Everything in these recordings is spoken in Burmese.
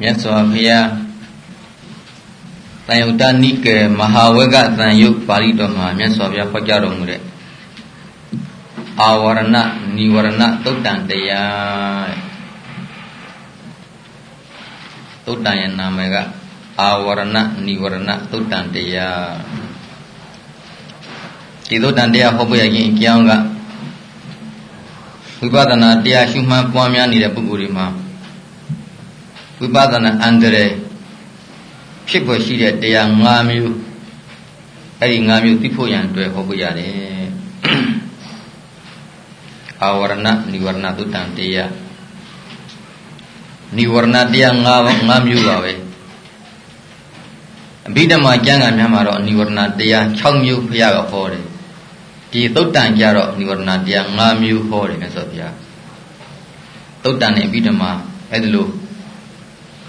မြတ်စွာဘုရားတန်ယုတ်တနိကေမဟာဝကတန်ယုတ်ပါဠိတော်မှာမြတ်စွာဘုရားဟောကြားတော်မူတဲ့အာဝရဏနိဝရဏသုတ်တန်တရားသုတ်တန်ရဲ့နာမည်ကအာဝရဏနိဝရဏသုတ်တန်တရားဒီသုတ်တန်တရားဟောပြရရင်အကြောင်းကဝိပဿနာတရားရှုမှတ်ပွားများနေတဲ့ပုဂ္ဂိုလ်တွေမှာ ဝိပဿနာအန္တရာယ်ဖြစ်ပေါ်ရှိတဲ့တရား၅မျိုးအဲ့ဒီ၅မျိုးသိဖို့ရန်အတွက်ဟောပြရတယ်အာဝရဏနိဝရဏသုတံတရားနိဝရဏတရား၅၅မျိုးပါပဲအဘိဓမ္မာကျမ်းဂန်များမှာတော့နိဝရဏတရား6မျိုးဘုရားကဟောတယ်ဒီသုတ်တန်ကြတော့နိဝရဏတရား5မျိုးဟောတယ်မြတ်စွာဘုရားသုတ်တန်နဲ့အဘိဓမ္မာအဲ့ဒါလို့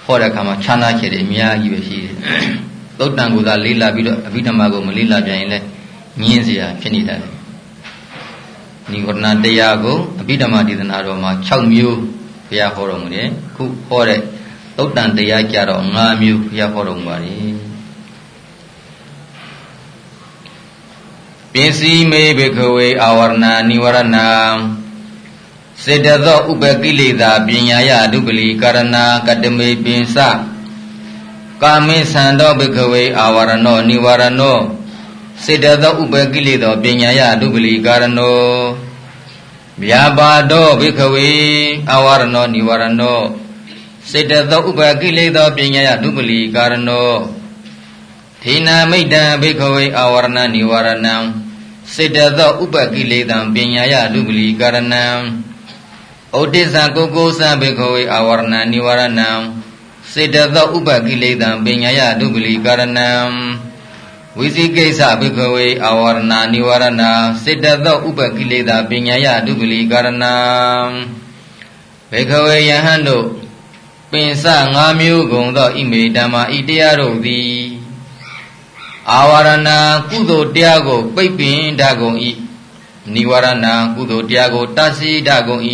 ဟောတဲ့အခါမှာခြားနာချက်တွေအများကြီးပဲရှိတယ်။သုတ်တန်ကိုသာလေးလာပြီးတော့အဘိဓမ္မာကိုမလေးလာပြန်ရင်လည်းညင်းစရာဖြစ်နေတတ်တယ်။နိဝရဏတရားကိုအဘိဓမ္မာဒေသနာတော်မှာ6မျိုးဘုရားဟောတော်မူတယ်။ခုဟောတဲ့သုတ်တန်တရားကြတော့5မျိုးဘုရားဟောတော်မူပါတယ်။ပင်စီမေဘိကဝေအာဝရဏနိဝရဏံ စေတသောဥပကိလေသာပညာယဒုက္ကလိကာရဏကတမေပင်စကာမေသံတော်ဘိကဝေအာဝရဏောနိဝရဏောစေတသောဥပကိလေသောပညာယဒုက္ကလိကာရဏောဗျာပါတော်ဘိကဝေအာဝရဏောနိဝရဏောစေတသောဥပကိလေသောပညာယဒုက္ကလိကာရဏောထေနာမိတ်တံဘိကဝေအာဝရဏနိဝရဏံစေတသောဥပကိလေသံပညာယဒုက္ကလိကာရဏံ ဩတိသကုကုသဘိခဝေအာဝရဏនិဝရဏံစေတသောဥပကိလေသံပညာယဒုပလီကာရဏံဝိသိကိစ္စဘိခဝေအာဝရဏនិဝရဏစေတသောဥပကိလေသာပညာယဒုပလီကာရဏံဘိခဝေယဟန်တို့ပင်စ၅မျိုးကုန်သောဣမေဓမ္မာဤတရားတို့သည်အာဝရဏကုသိုလ်တရားကို ပိတ်ပင်တတ်ကုန်၏ နိဝရဏကုသိုလ်တရားကိုတသိတတ်ကုန်၏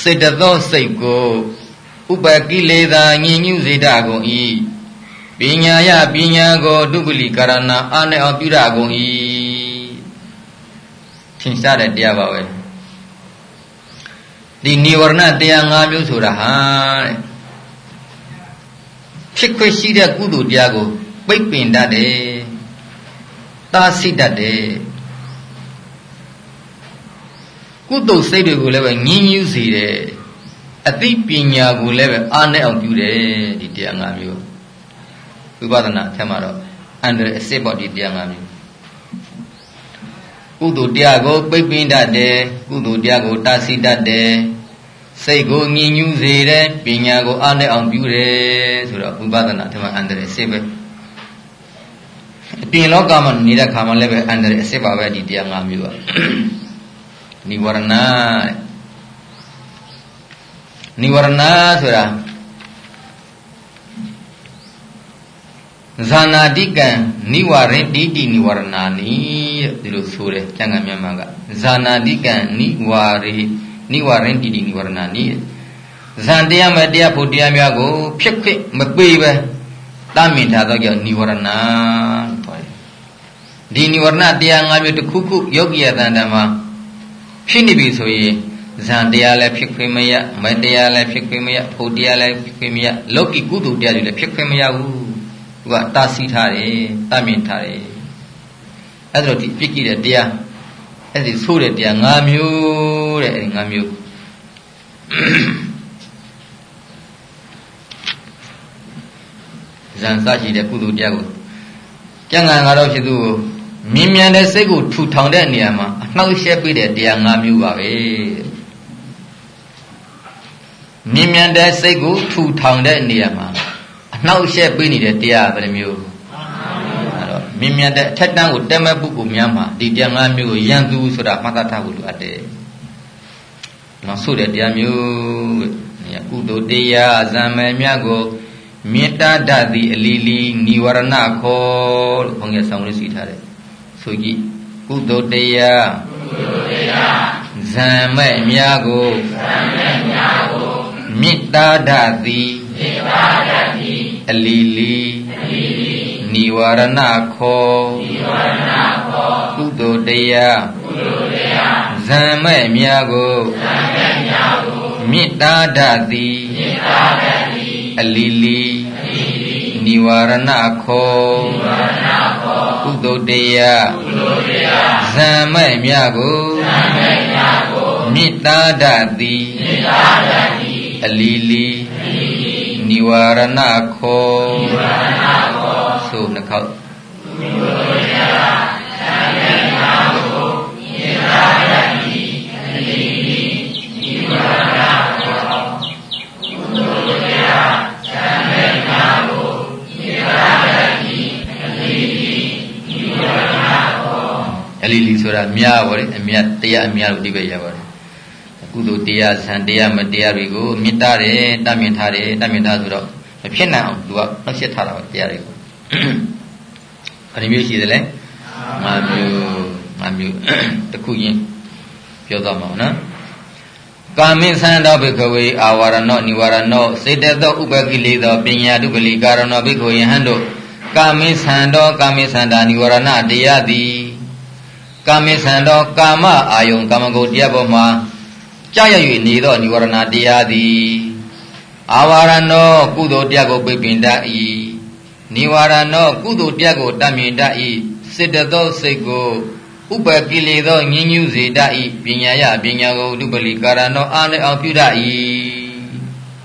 စေတသောစိတ်ကိုဥပကိလေသာညင်ညူစေတတ်ကုန်၏ပညာယပညာကိုဒုပလီကာရဏအာနဲ့အောင်ပြုရကုန်၏သင်ရှားတဲ့တရားပါပဲဒီနိဝရဏတရား၅မျိုးဆိုတာဟာဖြစ်ခွင့်ရှိတဲ့ကုသိုလ်တရားကိုပိတ်ပင်တတ်တယ်တာစိတတ်တယ် ကုသိုလ်စိတ်တွေကိုလည်းပဲငြင်းညူးစေတယ်အသိပညာကိုလည်းပဲအားနဲ့အောင်ပြုတယ်ဒီတရား၅မျိုးဝိပဿနာအထက်မှာတော့အန္တရာယ်အစစ်ပေါ့ဒီတရား၅မျိုးကုသိုလ်တရားကိုပိတ်ပင်တတ်တယ်ကုသိုလ်တရားကိုတာစီတတ်တယ်စိတ်ကိုငြင်းညူးစေတယ်ပညာကိုအားနဲ့အောင်ပြုတယ်ဆိုတော့ဝိပဿနာအထက်မှာအန္တရာယ်အစစ်ပဲအပြင်လောကမှာနေတဲ့ခါမှလည်းပဲအန္တရာယ်အစစ်ပါပဲဒီတရား၅မျိုးอ่ နိဝရဏနိဝရဏဆိုတာဇာနာတိကံနိဝရတိတိနိဝရဏာနိတဲ့ဒီလိုဆိုတယ်ကျန်ကမြန်မာကဇာနာတိကံနိဝရေနိဝရတိတိနိဝရဏာနိဇန်တရားမဲ့တရားဖို့တရားများကို ဖြစ်ခွင့်မပေးပဲတမ်းမြင်ထားတော့ကြောင့်နိဝရဏခေါ်တယ်ဒီနိဝရဏတရား၅မျိုးတစ်ခုခုယောဂီယတန်တံမှာ ဖြစ်နေပြီဆိုရင်ဇန်တရားလည်းဖြစ်ခွင့်မရမတရားလည်းဖြစ်ခွင့်မရဖို့တရားလည်းဖြစ်ခွင့်မရလောကီကုသိုလ်တရားတွေလည်းဖြစ်ခွင့်မရဘူးသူကတားဆီးထားတယ်တတ်မြင်ထားတယ်အဲ့ဒါဒီပြစ်ကြည့်တဲ့တရားအဲ့ဒီဆိုးတဲ့တရား၅မျိုးတဲ့အဲ့ဒီ၅မျိုးဇန်စရှိတဲ့ကုသိုလ်တရားကိုကျန်ကန်ကတော့ဖြစ်သူကို မြင်မြန်တဲ့စိတ်ကိုထူထောင်တဲ့နေရာမှာအနှောက်အယှက်ပေးတဲ့တရား၅မျိုးပါပဲမြင်မြန်တဲ့စိတ်ကိုထူထောင်တဲ့နေရာမှာအနှောက်အယှက်ပေးနေတဲ့တရားဘယ်နှမျိုးအဲ့တော့မြင်မြန်တဲ့အထက်တန်းကိုတက်မဲ့ပုဂ္ဂိုလ်များမှာဒီတရား၅မျိုးကိုယံသူဆိုတာမှတ်သားထားဖို့လိုအပ်တယ်နောက်ဆိုတဲ့တရားမျိုးနေရာကုသိုလ်တရားဇံမယ်မြတ်ကိုမေတ္တာဓာတ်သည်အလီလီនិဝရဏခေါ်လို့ဘုန်းကြီးဆောင်းလေးစီထားတယ် ဆိုကြည့်ကုသိုလ်တရားကုသိုလ်တရားဇံမဲ့အများကိုဇံမဲ့အများကိုမေတ္တာဓာတိမေတ္တာဓာတိအလီလီအလီလီနိဝရဏခောနိဝရဏခောကုသိုလ်တရားကုသိုလ်တရားဇံမဲ့မြာကိုဇံမဲ့မြာကိုမေတ္တာဓာတိမေတ္တာဓာတိအလီလီအလီလီနိဝရဏခောနိဝရဏခော ကုသိုလ်တရားကုသိုလ်တရားဇံမဲ့မြာကိုဇံမဲ့မြာကိုမေတ္တာဓာတိမေတ္တာဓာတိအလီလီအလီလီနိဝရဏခောနိဝရဏခောဆိုနှခေါက်ကုသို လီလီဆိုတာမြားပါလေအမြတ်တရားအမြတ်လို့ဒီပဲရပါတယ်ကုသိုလ်တရားဇံတရားမတရားတွေကိုမေတ္တာတယ်တတ်မြင်ထားတယ်တတ်မြင်ထားဆိုတော့မဖြစ်နိုင်အောင်သူကနှောက်ရှက်ထားတာပါတရားတွေကိုဘယ်နှမျိုးရှိသလဲငါမျိုးငါမျိုးတခုချင်းပြောသွားမှာနော်ကာမိသံတော်ဘိကဝေအာဝရဏောនិဝရဏောစေတသောဥပကိလေသောပညာတုပလိကာရဏောဘိကဝေယဟန်တို့ကာမိသံတော်ကာမိသံတာនិဝရဏတရားသည် ကာမိသံတော်ကာမအာယုံကာမဂုဏ်တရားပေါ်မှာကြာရ၍နေသောនិဝရဏတရားသည်အာဝရဏောကုသိုလ်တရားကိုပိပင်တတ်၏និဝရဏောကုသိုလ်တရားကိုတတ်မြင်တတ်၏စေတသောစိတ်ကိုဥပကိလေသောညဉ့်ညူစေတတ်၏ပညာယပညာကိုဒုပလိကာရဏောအာနေအောင်ပြုတတ်၏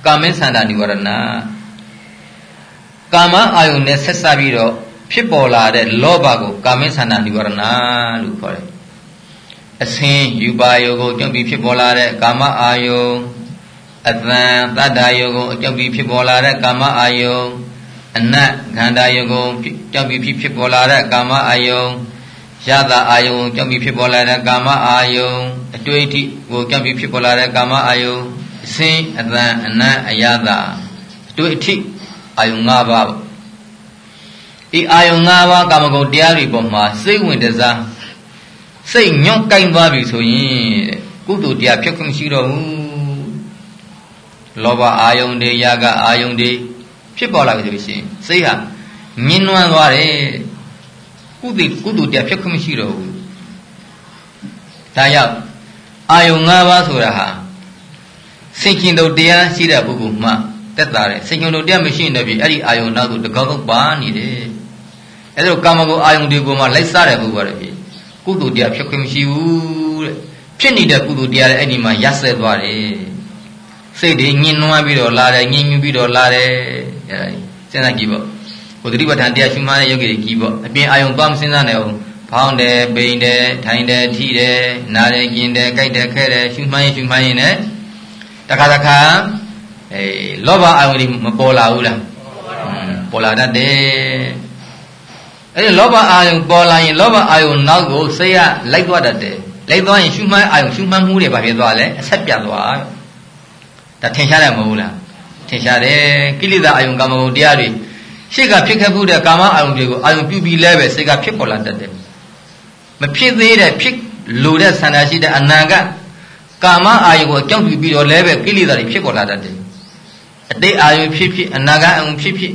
ကာမေသန္တာនិဝရဏကာမအာယုန်နဲ့ဆက်စပ်ပြီးတော့ ဖြစ်ပေါ်လာတဲ့လောဘကိုကာမေသန္တာនិဝရဏလို့ခေါ်တယ်အစင်းယူပါယုကိုအကျုံးပြီးဖြစ်ပေါ်လာတဲ့ကာမအာယုအတန်တတ္တာယုကိုအကျုံးပြီးဖြစ်ပေါ်လာတဲ့ကာမအာယုအနတ်ခန္ဓာယုကိုကြောက်ပြီးဖြစ်ပေါ်လာတဲ့ကာမအာယုရတာအာယုကြောင့်ပြီးဖြစ်ပေါ်လာတဲ့ကာမအာယုအတွေ့အထိကိုကြောင့်ပြီးဖြစ်ပေါ်လာတဲ့ကာမအာယုအစင်းအတန်အနတ်အယတာအတွေ့အထိအာယု၅ပါး ဒီအာယု၅ပါးကာမဂုဏ်တရားတွေပေါ်မှာစိတ်ဝင်တစားစိတ်ညွန့်ကိုင်းသွားပြီဆိုရင်ကုသိုလ်တရားဖြစ်ခွင့်ရှိတော့ဘူးလောဘအာယုန်တွေယာကအာယုန်တွေဖြစ်ပေါ်လာပြီဆိုလို့ရှိရင်စိတ်ဟာမြင်နွမ်းသွားတယ်ကုသိုလ်ကုသိုလ်တရားဖြစ်ခွင့်မရှိတော့ဘူးဒါကြောင့်အာယုန်၅ပါးဆိုတာဟာစိတ်ကျင်တို့တရားရှိတဲ့ပုဂ္ဂိုလ်မှတက်တာတယ်စိတ်ကျင်တို့တရားမရှိရင်တည်းအဲ့ဒီအာယုန်နောက်သို့တကောက်ကောက်ပါနေတယ် အဲ့ဒါကာမဂုဏ်အာယုန်တွေကိုမှလိုက်စားတယ်ပုဂ္ဂိုလ်ရတယ်ကုသိုလ်တရားဖြစ်ခွင့်မရှိဘူးတဲ့ဖြစ်နေတဲ့ကုသိုလ်တရားလည်းအဲ့ဒီမှာရက်ဆက်သွားတယ်စိတ်တွေညှင်းနှွမ်းပြီးတော့လာတယ်ညှင်းညူးပြီးတော့လာတယ်အဲ့ဒါစဉ်းစားကြည့်ပေါ့ဘုဒ္ဓတိပဋ္ဌာန်တရားရှုမှန်းတဲ့ယောဂီတွေကြည့်ပေါ့အပြင်အာယုံသွားမစဉ်းစားနိုင်အောင်ဖောင်းတယ်ပိန်တယ်ထိုင်တယ်ထိတယ်နားတယ်ကျင်တယ်ကြိုက်တယ်ခဲတယ်ရှုမှန်းရင်ရှုမှန်းရင်လည်းတခါတခါအေးလောဘအာယုံတွေမပေါ်လာဘူးလားပေါ်လာတတ်တယ် အဲ့ဒီလောဘအာယုံပေါ်လာရင်လောဘအာယုံနောက်ကိုစိတ်ကလိုက်သွားတတ်တယ်လိုက်သွားရင်ရှုမှန်းအာယုံရှုမှန်းမှုတွေဘာဖြစ်သွားလဲအဆက်ပြတ်သွားဒါထင်ရှားတယ်မဟုတ်လားထင်ရှားတယ်ကိလေသာအာယုံကာမဂုဏ်တရားတွေရှေ့ကဖြစ်ခဲ့မှုတဲ့ကာမအာယုံတွေကိုအာယုံပြုပြီးလဲပဲစိတ်ကဖြစ်ပေါ်လာတတ်တယ်မဖြစ်သေးတဲ့ဖြစ်လိုတဲ့ဆန္ဒရှိတဲ့အနာကကာမအာယုံကိုအကြောင်းပြုပြီးတော့လဲပဲကိလေသာတွေဖြစ်ပေါ်လာတတ်တယ်အတိတ်အာယုံဖြစ်ဖြစ်အနာဂတ်အာယုံဖြစ်ဖြစ်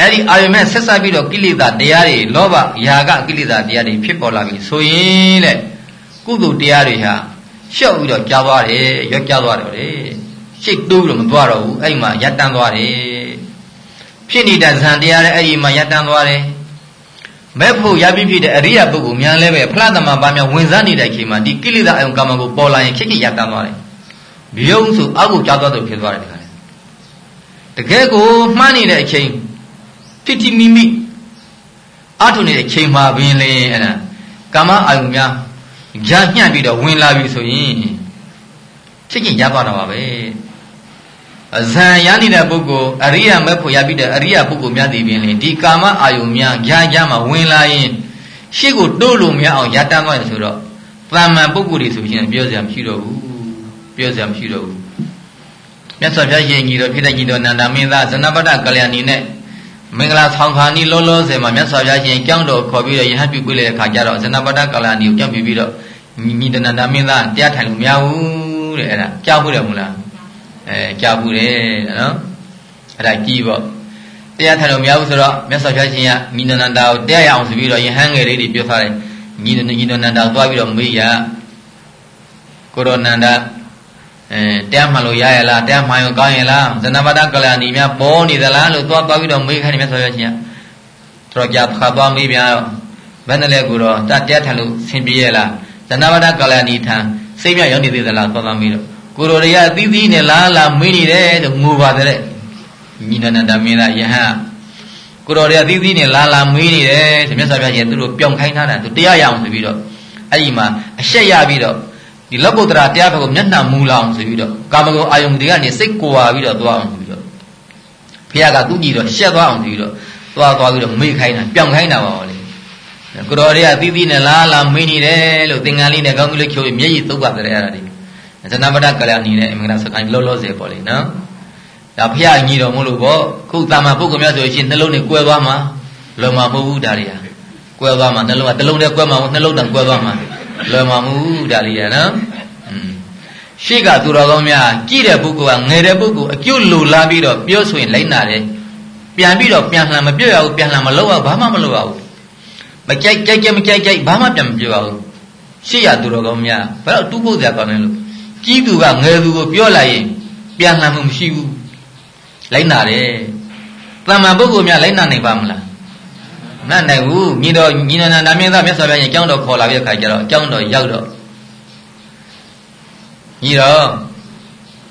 အဲ့ဒီအာယုံနဲ့ဆက်ဆက်ပြီးတော့ကိလေသာတရားတွေလောဘယာကကိလေသာတရားတွေဖြစ်ပေါ်လာပြီဆိုရင်လေကုသိုလ်တရားတွေဟာရှော့ပြီးတော့ကြားသွားတယ်ရွက်ကြားသွားတယ်လေရှိတ်တိုးပြီးတော့မသွားတော့ဘူးအဲ့ဒီမှာရပ်တန်းသွားတယ်ဖြစ်နေတဲ့ဇန်တရားလည်းအဲ့ဒီမှာရပ်တန်းသွားတယ်မဲ့ဖို့ရပြီးဖြစ်တဲ့အရိယာပုဂ္ဂိုလ်များလည်းပဲဖလားသမဘာများဝင်စားနေတဲ့အချိန်မှာဒီကိလေသာအယုံကာမကိုပေါ်လာရင်ခိခိရပ်တန်းသွားတယ်ပြုံးဆိုအောက်ကိုကြားသွားတယ်ဖြစ်သွားတယ်ဒီခါလေတကယ်ကိုမှန်းနေတဲ့အချိန် ဖြစ်တိမိမိအထုနေတဲ့ချိန်မှာပင်လေအဲ့ဒါကာမအာယုံများကြာညှံ့ပြီးတော့ဝင်လာပြီဆိုရင်ဖြစ်ချင်းရသွားတော့ပါပဲအဇံရနေတဲ့ပုဂ္ဂိုလ်အရိယာမဲ့ဖို့ရပြီးတဲ့အရိယာပုဂ္ဂိုလ်များတည်ပင်လေဒီကာမအာယုံများကြာကြာမှဝင်လာရင်ရှေ့ကိုတိုးလို့မရအောင်ရတမ်းသွားတယ်ဆိုတော့တမ္မန်ပုဂ္ဂိုလ်တွေဆိုရင်ပြောစရာမရှိတော့ဘူးပြောစရာမရှိတော့ဘူးမြတ်စွာဘုရားရှင်ကြီးတော်ဖြစ်တဲ့ကြီးတော်နန္ဒမင်းသားဇနပတ္တကလျာဏီနဲ့ မင်္ဂလာဆောင်ခါနီလောလောဆယ်မှာမြတ်စွာဘုရားရှင်ကြောင်းတော်ခေါ်ပြီးတော့ယဟန်ပြုပေးတဲ့အခါကျတော့ဇနပတ္တကလျာဏီကိုကြောင်းပြပြီးတော့ညီတနန္ဒမင်းသားတရားထိုင်လို့မရဘူးတဲ့အဲ့ဒါကြောက်ဖို့တယ်မလားအဲကြားဘူးတယ်နော်အဲ့ဒါကြီးပေါ့တရားထိုင်လို့မရဘူးဆိုတော့မြတ်စွာဘုရားရှင်ကညီနန္ဒာကိုတရားရအောင်ဆိုပြီးတော့ယဟန်ငယ်လေးတွေပြောထားတယ်ညီနညီနန္ဒာကိုသွားပြီးတော့မေးရကိုရောနန္ဒာ အဲတရားမှန်လို့ရရလားတရားမှန်ရင်ကောင်းရလားဇနပဒကလဏီများပေါ်နေသလားလို့သွားသွားပြီးတော့မေးခိုင်းတယ်မြတ်စွာဘုရားရှင်ကတော်ကြခါသွားမေးပြန်တော့ဘယ်နဲ့လဲကိုတော့တရားထိုင်လို့ဆင်ပြေရလားဇနပဒကလဏီထံစိတ်မြရောက်နေသေးသလားသွားသွားမေးတော့ကိုရောတွေကသီးသီးနဲ့လားလားမေးနေတယ်လို့ငိုပါတယ်ညီနန္ဒမင်းသားယဟန်ကိုတော်တွေကသီးသီးနဲ့လာလာမေးနေတယ်ဆိုမြတ်စွာဘုရားရှင်သူတို့ပြောင်းခိုင်းထားတာသူတရားရအောင်ဆိုပြီးတော့အဲ့ဒီမှာအရှက်ရပြီးတော့ ဒီလောကုတ္တရာတရားဘက်ကိုမျက်နှာမူလာအောင်ဆိုပြီးတော့ကာမဂုဏ်အာယုန်တွေကနေစိတ်ကိုဝါပြီးတော့သွားအောင်ဆိုပြီးတော့ဘုရားကသူ့ကြည့်တော့ရှက်သွားအောင်ဆိုပြီးတော့သွားသွားပြီးတော့မေးခိုင်းတာပြောင်းခိုင်းတာပါလေကိုတော်တွေကသီးသီးနဲ့လာလာမေးနေတယ်လို့သင်္ကန်းလေးနဲ့ကောင်းကလေးချိုးပြီးမျက်ရည်သုတ်ပါတယ်အဲ့ဒါဒီဇနပဒကလျာဏီနဲ့အင်္ဂလာစကိုင်းလောလောဆယ်ပေါ့လေနော်ဒါဖះညီတော်မလို့ပေါ့ခုတာမန်ပုဂ္ဂိုလ်များဆိုရင်နှလုံးနဲ့ကွဲသွားမှာလွယ်မှာမဟုတ်ဘူးဒါတွေဟာကွဲသွားမှာနှလုံးကတစ်လုံးတည်းကွဲမှာနှလုံးတန်ကွဲသွားမှာ လွယ်မှာမဟုတ်ဘူးဒါတွေဟာနော်ရှေ့ကသူတော်ကောင်းများကြည့်တဲ့ပုဂ္ဂိုလ်ကငယ်တဲ့ပုဂ္ဂိုလ်အပြုတ်လိုလာပြီးတော့ပြောဆိုရင်လိုက်နာတယ်ပြန်ပြီးတော့ပြန်လှန်မပြော့ရဘူးပြန်လှန်မလုပ်ရဘာမှမလုပ်ရဘူးမကြိုက်ကြိုက်ကြမကြိုက်ကြိုက်ဘာမှပြန်မပြောရဘူးရှေ့ရသူတော်ကောင်းများဘယ်တော့တူးဖို့စရာကောင်းလဲလို့ကြီးသူကငယ်သူကိုပြောလိုက်ရင်ပြန်လှန်မှုမရှိဘူးလိုက်နာတယ်တမ္မာပုဂ္ဂိုလ်များလိုက်နာနိုင်ပါမလား မနိုင်ဘူးညီတော်ညီနန္ဒနာမင်းသားမြတ်စွာဘုရားရဲ့အကြောင်းတော်ခေါ်လာပြီးခါကျတော့အကြောင်းတော်ရောက်တော့ညီတော်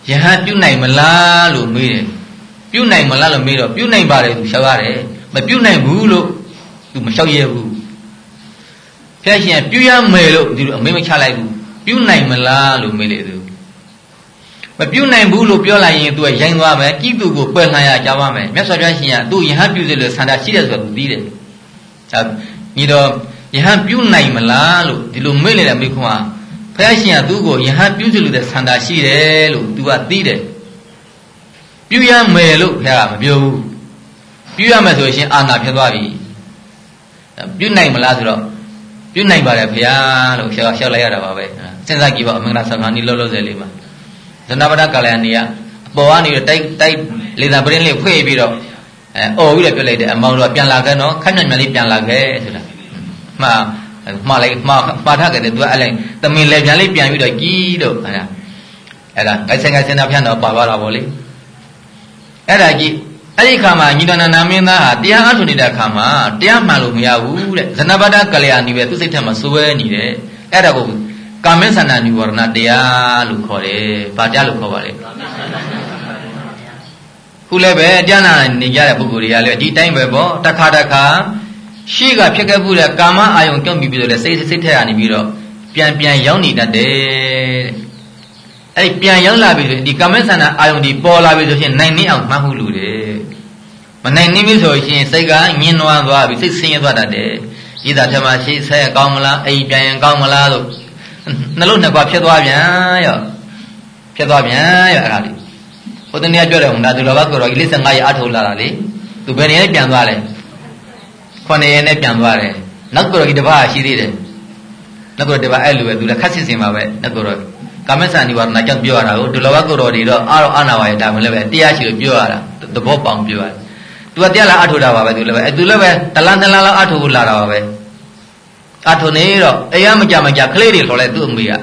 ယဟန်ပြုနိုင်မလားလို့မေးတယ်ပြုနိုင်မလားလို့မေးတော့ပြုနိုင်ပါတယ်သူလျှောက်ရတယ်မပြုနိုင်ဘူးလို့သူမလျှောက်ရဘူးဖျက်ရှင်ပြုရမယ်လို့ဒီလိုအမေးမချလိုက်ဘူးပြုနိုင်မလားလို့မေးလေသူမပြုတ်နိုင်ဘူးလို့ပြောလိုက်ရင်သူကရိုင်းသွားမယ်ကိတုကိုပယ်လှန်ရကြပါမယ်မြတ်စွာဘုရားရှင်ကသူ့ယဟန်ပြုစေလို့ဆန္ဒရှိတယ်ဆိုတော့သူသိတယ် ဒါညီတော်ယဟန်ပြုတ်နိုင်မလားလို့ဒီလိုမေ့နေတဲ့မိခွန်းကဘုရားရှင်ကသူ့ကိုယဟန်ပြုစေလို့တဲ့ဆန္ဒရှိတယ်လို့သူကသိတယ်ပြုရမယ်လို့ဘုရားကမပြောဘူးပြုရမယ်ဆိုရင်အာနာဖြစ်သွားပြီပြုနိုင်မလားဆိုတော့ပြုနိုင်ပါတယ်ဘုရားလို့ရှောက်ရှောက်လိုက်ရတာပါပဲစဉ်းစားကြည့်ပါအမင်္ဂလာဆံဃာနီလောလောဆယ်လေးမှာဇဏပဒကလျာဏီကအပေါ်ကနေတိုက်တိုက်လေသာပရင်းလေးဖွေ့ပြီးတော့ အဲអော်ပြီးတော့ပြလိုက်တယ်အမောင်တော့ပြန်လာခဲ့နော်ခက်မြတ်မြတ်လေးပြန်လာခဲ့ဆိုတာမှားမှားလိုက်မှားပါထခဲ့တယ်သူကအဲ့လိုက်တမင်လေပြန်လေးပြန်ပြီးတော့ကြီးတော့အဲ့ဒါအဲ့ဒါအဲ့ဆိုင်ကစင်တာဖြန့်တော့ပါသွားတာဗောလေအဲ့ဒါကြီးအဲ့ဒီခါမှာညီတော်နာမင်းသားဟာတရားအထုနေတဲ့ခါမှာတရားမှန်လို့မရဘူးတဲ့ဇဏပဒကလျာဏီပဲသူစိတ်ထဲမှာစိုးရဲနေတယ်အဲ့ဒါကိုကာမေသန္တာនិဝရဏတရားလို့ခေါ်တယ်။ဘာတရားလို့ခေါ်ပါလဲ။ ခုလည်းပဲတရားနာနေကြတဲ့ပုဂ္ဂိုလ်တွေကလည်းဒီတိုင်းပဲပေါ့တခါတခါရှေ့ကဖြစ်ခဲ့မှုတဲ့ကာမအာယုံကြောင့်ပြီးပြီးတော့လေစိတ်စိတ်ထက်ရနေပြီးတော့ပြန်ပြန်ရောက်နေတတ်တယ်။အဲ့ဒီပြန်ရောက်လာပြီဆိုဒီကာမေသန္တာအာယုံဒီပေါ်လာပြီဆိုရင်နိုင်နေအောင်မှတ်မှုလူတယ်။မနိုင်နေပြီဆိုရင်စိတ်ကညင်နွားသွားပြီစိတ်ဆင်းရဲသွားတတ်တယ်။ဤသာထမရှိဆက်ကောင်းမလားအိမ်ပြန်ရင်ကောင်းမလားလို့နှလုံးနှစ်ခွဖြစ်သွားပြန်ရောဖြစ်သွားပြန်ရောအဲ့ဒါလေး ဟိုတနေ့ကပြောတယ်ဟိုဒါသူတော်ဘာကိုတော်ကြီး55ရက်အထုတ်လာတာလေသူဘယ်နေနဲ့ပြန်သွားလဲ9ရက်နဲ့ပြန်သွားတယ်နောက်ကိုတော်ကြီးတစ်ပါးရှိသေးတယ်နောက်ကိုတော်တစ်ပါးအဲ့လိုပဲသူလည်းခက်စစ်စင်ပါပဲနောက်ကိုတော်ကာမဆန်ဒီဝရဏကြောင့်ပြောရတာကိုဒုလဘကိုတော်တွေတော့အာရောအာနာဝါရဒါမှလည်းပဲတရားရှိလို့ပြောရတာသဘောပေါအောင်ပြောရတယ်သူကတရားလာအထုတ်တာပါပဲသူလည်းပဲအဲသူလည်းပဲတလန်းတလန်းလောက်အထုတ်ဖို့လာတာပါပဲအထုံနေတော့အရမကြမကြကလေးတွေခေါ်လိုက်သူ့အမေက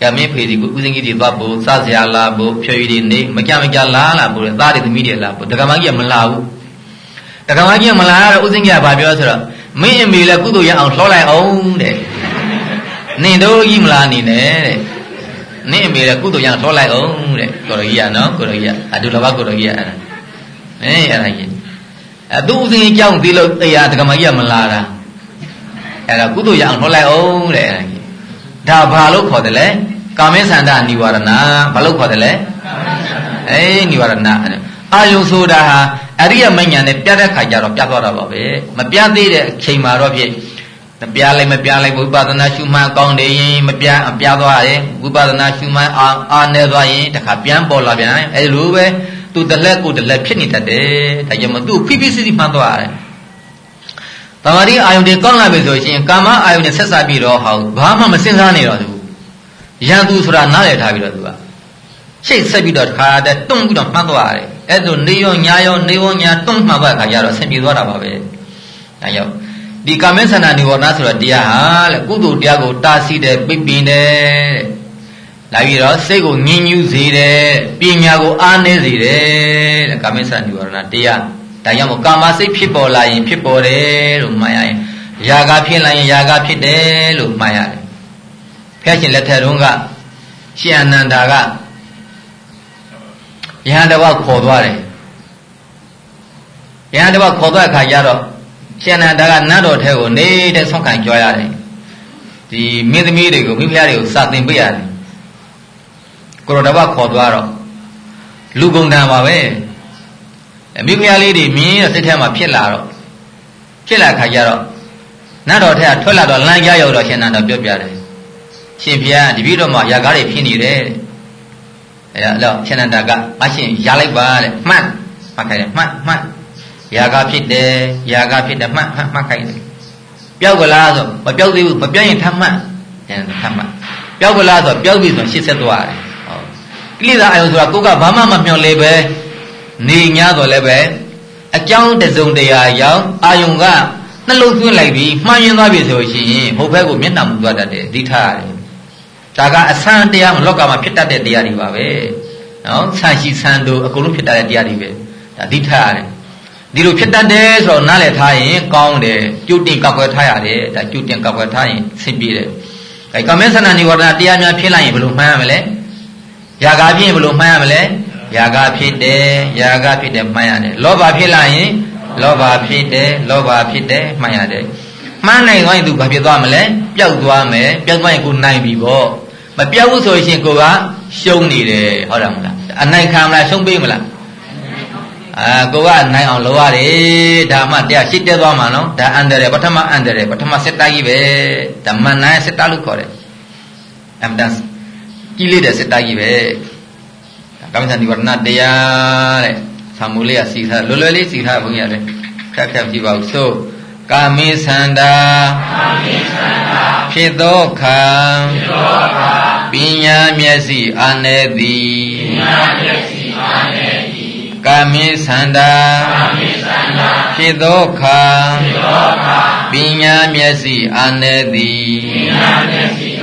ကမင်းဖေဒီကိုဦးစင်းကြီးတွေသွားဖို့စစရာလာဖို့ဖြွေရည်နေမကြမကြလာလာဖို့သားတွေသမီးတွေလာဖို့ဒကမကြီးကမလာဘူးဒကမကြီးကမလာတော့ဦးစင်းကြီးကဘာပြောဆိုတော့မင်းအမေလည်းကုသိုလ်ရအောင်လှောလိုက်အောင်တဲ့နင်တို့ကြီးမလာနေနဲ့တဲ့နင့်အမေလည်းကုသိုလ်ရအောင်လှောလိုက်အောင်တဲ့ကိုရကြီးကနော်ကိုရကြီးကအတူလဘကိုရကြီးကအဲ့ဒါအဲအဲ့ဒါကြီးအဲသူဦးစင်းကြီးကြောင်းဒီလိုတရားဒကမကြီးကမလာတာအဲ့ဒါကုသိုလ်ရအောင်နှောလိုက်အောင်တဲ့ဒါ ဘာလို့ခေါ်တယ်လဲကာမေသန္တာនិဝရဏဘာလို့ခေါ်တယ်လဲအေးនិဝရဏအာယုံဆိုတာဟာအရိယမဉ္ဇဏ်နဲ့ပြတဲ့ခါကျတော့ပြသွားတာပါပဲမပြသေးတဲ့အချိန်မှာတော့ဖြစ်မပြလိုက်မပြလိုက်ဝိပဿနာရှုမှန်ကောင်းတယ်ရင်မပြပြသွားရင်ဝိပဿနာရှုမှန်အာအာနေသွားရင်တခါပြန်ပေါ်လာပြန်အဲလိုပဲသူတလက်ကိုတလက်ဖြစ်နေတတ်တယ်ဒါကြောင့်မသူဖိဖိစီစီမှန်သွားတယ် တမာတိအာယုန်တွေကောင်းလာပြီဆိုရင်ကာမအာယုန်တွေဆက်စားပြီးတော့ဟောဘာမှမစင်စားနေတော့သူရန်သူဆိုတာနားလည်ထားပြီးတော့သူကရှိတ်ဆက်ပြီးတော့တခါတည်းတွန့်ပြီးတော့မှတ်သွားတယ်အဲ့ဒါနေရောညာရောနေရောညာတွန့်မှတ်ပါခါကြတော့ဆင်ပြေသွားတာပါပဲဒါကြောင့်ဒီကာမေသနာနိဝရဏဆိုတော့တရားဟာလေကုသိုလ်တရားကိုတားဆီးတယ်ပြပင်တယ်လာပြီးတော့စိတ်ကိုငြင်းညူးစေတယ်ပညာကိုအားနည်းစေတယ်တဲ့ကာမေသနာနိဝရဏတရား ဒါကြောင့်မို့ကာမစိတ်ဖြစ်ပေါ်လာရင်ဖြစ်ပေါ်တယ်လို့မှတ်ရရင်ຢာကဖြစ်လာရင်ຢာကဖြစ်တယ်လို့မှတ်ရတယ်ဖျက်ရှင်လက်ထက်တုန်းကရှင်အနန္ဒာကယဟန်တစ်ပါးခေါ်သွားတယ်ယဟန်တစ်ပါးခေါ်သွားတဲ့အခါကျတော့ရှင်အနန္ဒာကနတ်တော်ထဲကိုနေတဲ့ဆွန့်ခံကြွားရတယ်ဒီမင်းသမီးတွေကိုမိဖုရားတွေကိုစာသင်ပေးရတယ်ကိုရောတစ်ပါးခေါ်သွားတော့လူကုန်တန်ပါပဲ မိဖုရားလေးတွေမြင်းတဲ့စိတ်ထဲမှာဖြစ်လာတော့ဖြစ်လာခါကျတော့နတ်တော်ထဲကထွက်လာတော့လမ်းကြားရောက်တော့ရှင်အနန္ဒာပြောပြတယ်ရှင်ဘုရားတပည့်တော်မှာຢာကားတွေဖြစ်နေတယ်အဲတော့ရှင်နန္ဒာကအရှင်ຢာလိုက်ပါတဲ့မှတ်မှတ်ခိုင်းတယ်မှတ်မှတ်ຢာကားဖြစ်တယ်ຢာကားဖြစ်တယ်မှတ်မှတ်မှတ်ခိုင်းတယ်ပျောက်ကလားဆိုမပျောက်သေးဘူးမပြောက်ရင်ထမှတ်ပြန်ထမှတ်ပျောက်ကလားဆိုပျောက်ပြီဆိုရှစ်ဆက်သွားတယ်ဟောကိလေသာအယုံဆိုတာကိုကဘာမှမမျောလေပဲ နေ냐တော့လည်းပဲအကြောင်းတစုံတရာရောက်အာယုံကနှလုံးသွင်းလိုက်ပြီးမှန်ရင်သွားပြီဆိုရှင်ဟိုဘက်ကိုမျက်နှာမူသွားတတ်တယ်ဒီထားရတယ်ဒါကအဆန်းတရားမလောကမှာဖြစ်တတ်တဲ့တရားတွေပါပဲနော်ဆန်ရှိဆန်တို့အကုန်လုံးဖြစ်တတ်တဲ့တရားတွေပဲဒါသိထားရတယ်ဒီလိုဖြစ်တတ်တယ်ဆိုတော့နားလည်ထားရင်ကောင်းတယ်ကြိုတင်ကောက်ွယ်ထားရတယ်ဒါကြိုတင်ကောက်ွယ်ထားရင်ဆင်ပြေတယ်အဲကမေသနာနိဝရဏတရားများဖြစ်လိုက်ရင်ဘယ်လိုမှန်းရမလဲຢာကဖြစ်ရင်ဘယ်လိုမှန်းရမလဲ ຢာကဖြစ်တယ်ຢာကဖြစ်တယ်မှန်းရတယ်လောဘဖြစ်လာရင်လောဘဖြစ်တယ်လောဘဖြစ်တယ်မှန်းရတယ်မှန်းနိုင်သွားရင်သူဘာဖြစ်သွားမလဲပျောက်သွားမယ်ပျောက်သွားရင်ကိုနိုင်ပြီပေါ့မပြောက်ဘူးဆိုရင်ကိုကရှုံးနေတယ်ဟုတ်တယ်မလားအနိုင်ခံမလားရှုံးပေးမလားအာကိုကနိုင်အောင်လုပ်ရတယ်ဒါမှတရားရှိတဲသွားမှာနော်ဒါအန္တရာယ်ပထမအန္တရာယ်ပထမစစ်တကြီးပဲဓမ္မနာစစ်တလို့ခေါ်တယ်အမတန်ကြီးလေးတဲ့စစ်တကြီးပဲ ကမ္မသနိဝရဏတရားတဲ့သံမူလေးကစီထားလွယ်လွယ်လေးစီထားဘုန်းကြီးရတယ်ခက်ခက်ကြည့်ပါဦးဆိုကာမေသန္တာကာမေသန္တာဖြစ်သောခံဖြစ်သောခံပညာမျက်စိအာနေသည်ပညာမျက်စိအာနေသည်ကာမေသန္တာကာမေသန္တာဖြစ်သောခံဖြစ်သောခံပညာမျက်စိအာနေသည်ပညာမျက်စိအာနေသည်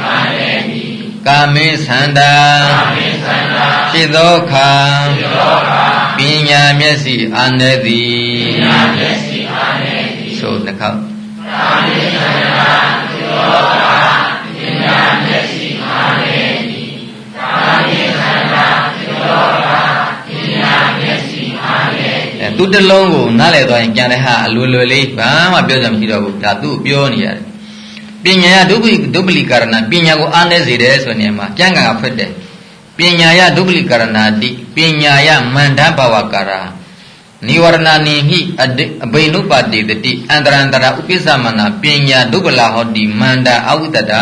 ကာမေသန္တာကာမေသန္တာဖြစ်သောခံဖြစ်သောခံပညာမျက်စိအာနေသည်ပညာမျက်စိအာနေဆိုနှခေါက်သာမေသနာသောတာပညာမျက်စိမာနေတိသာမေသနာသောတာပညာမျက်စိမာနေတိသူတလုံးကိုနားလည်သွားရင်ကြံတဲ့ဟာအလွယ်လွယ်လေးဘာမှပြောစရာမရှိတော့ဘူးဒါသူ့ပြောနေရတယ် ပညာယဒုပ္ပိဒုပ္ပလိကာရဏပညာကိုအားနည်းစေတယ်ဆိုနေမှာကျမ်းဂန်ကဖွင့်တယ်ပညာယဒုပ္ပလိကာရဏတိပညာယမန္တဘဝကာရာနိဝရဏနိဟိအဘိနုပါတိတတိအန္တရန္တရာဥပိသမနာပညာဒုက္ခလာဟောတိမန္တာအဝိတတာ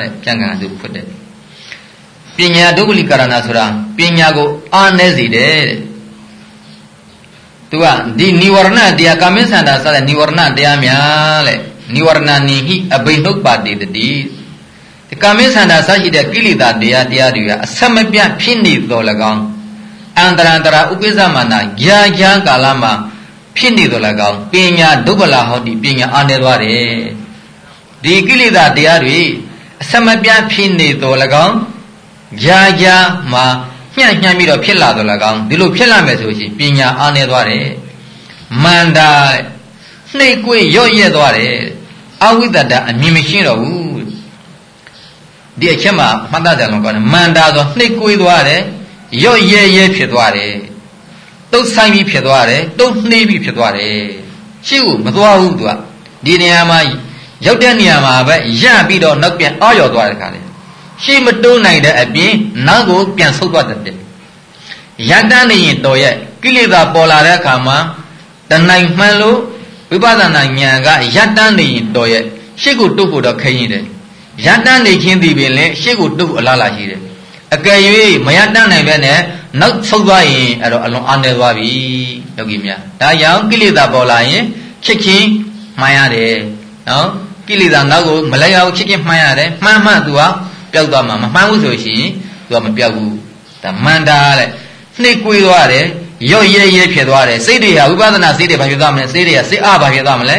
တဲ့ပြန်ကန်သူဖွတ်တယ်ပညာဒုက္ခလိကာရဏဆိုတာပညာကိုအားနည်းစေတယ်တဲ့သူကဒီနိဝရဏတရားကာမိသန္တာစတဲ့နိဝရဏတရားများလေ နိဝရဏနိဟိအဘိနုပါတိတတိဒီကာမိသန္တာစရှိတဲ့ကိလေသာတရားတရားတွေကအဆက်မပြတ်ဖြစ်နေတော်၎င်းအန္တရန္တရာဥပိ္ပဇမနာကြာကြာကာလမှာဖြစ်နေတော်၎င်းပညာဒုက္ခလာဟောတိပညာအားနေသွားတယ်ဒီကိလေသာတရားတွေအစမပြဖြစ်နေတော်၎င်းကြာကြာမှာညှံ့ညှံ့ပြီးတော့ဖြစ်လာတော်၎င်းဒီလိုဖြစ်လာမယ်ဆိုရှင်ပညာအားနေသွားတယ်မန္တာ နှိတ်ကွေ့ရော့ရဲသွားတယ်အဝိတ္တအမြင်မရှိတော့ဘူးဒီအချက်မှာမှတ်သားကြအောင်ကောင်းတယ်မန္တာဆိုနှိတ်ကွေ့သွားတယ်ရော့ရဲရဲဖြစ်သွားတယ်တုတ်ဆိုင်ပြီးဖြစ်သွားတယ်တုတ်နှေးပြီးဖြစ်သွားတယ်ရှေ့ကိုမသွားဘူးသူကဒီနေရာမှာရောက်တဲ့နေရာမှာပဲရပြီးတော့နောက်ပြန်အော်ရော်သွားတဲ့ခါလေရှေ့မတိုးနိုင်တဲ့အပြင်နောက်ကိုပြန်ဆုတ်သွားတဲ့တယ်ရတန်းနေရင်တော်ရဲ့ကိလေသာပေါ်လာတဲ့အခါမှာတဏှိမှန်လို့ ဝိပဿနာဉာဏ်ကရတန်းနေရင်တော်ရဲ့ရှေ့ကိုတုတ်ဖို့တော့ခရင်တယ်ရတန်းနေခြင်းဒီပင်လည်းရှေ့ကိုတုတ်ဖို့အလားလာရှိတယ်အကယ်၍မရတတ်နိုင်ပဲနဲ့နောက်ဆုတ်သွားရင်အဲ့တော့အလွန်အားနေသွားပြီယောဂီများဒါကြောင့်ကိလေသာပေါ်လာရင်ချစ်ချင်းမှန်ရတယ်နော်ကိလေသာနောက်ကိုမလိုက်အောင်ချစ်ချင်းမှန်ရတယ်မှန်မှသူကပျောက်သွားမှာမမှန်ဘူးဆိုရှင်သူကမပျောက်ဘူးဒါဒါမန္တာတဲ့နှိပ်ကွေးသွားတယ် ရော့ရဲရဲဖြစ်သွားတယ်စိတ်တွေဟာဝိပဿနာစိတ်တွေဘာဖြစ်သွားမလဲစိတ်တွေကစိတ်အားဘာဖြစ်သွားမလဲ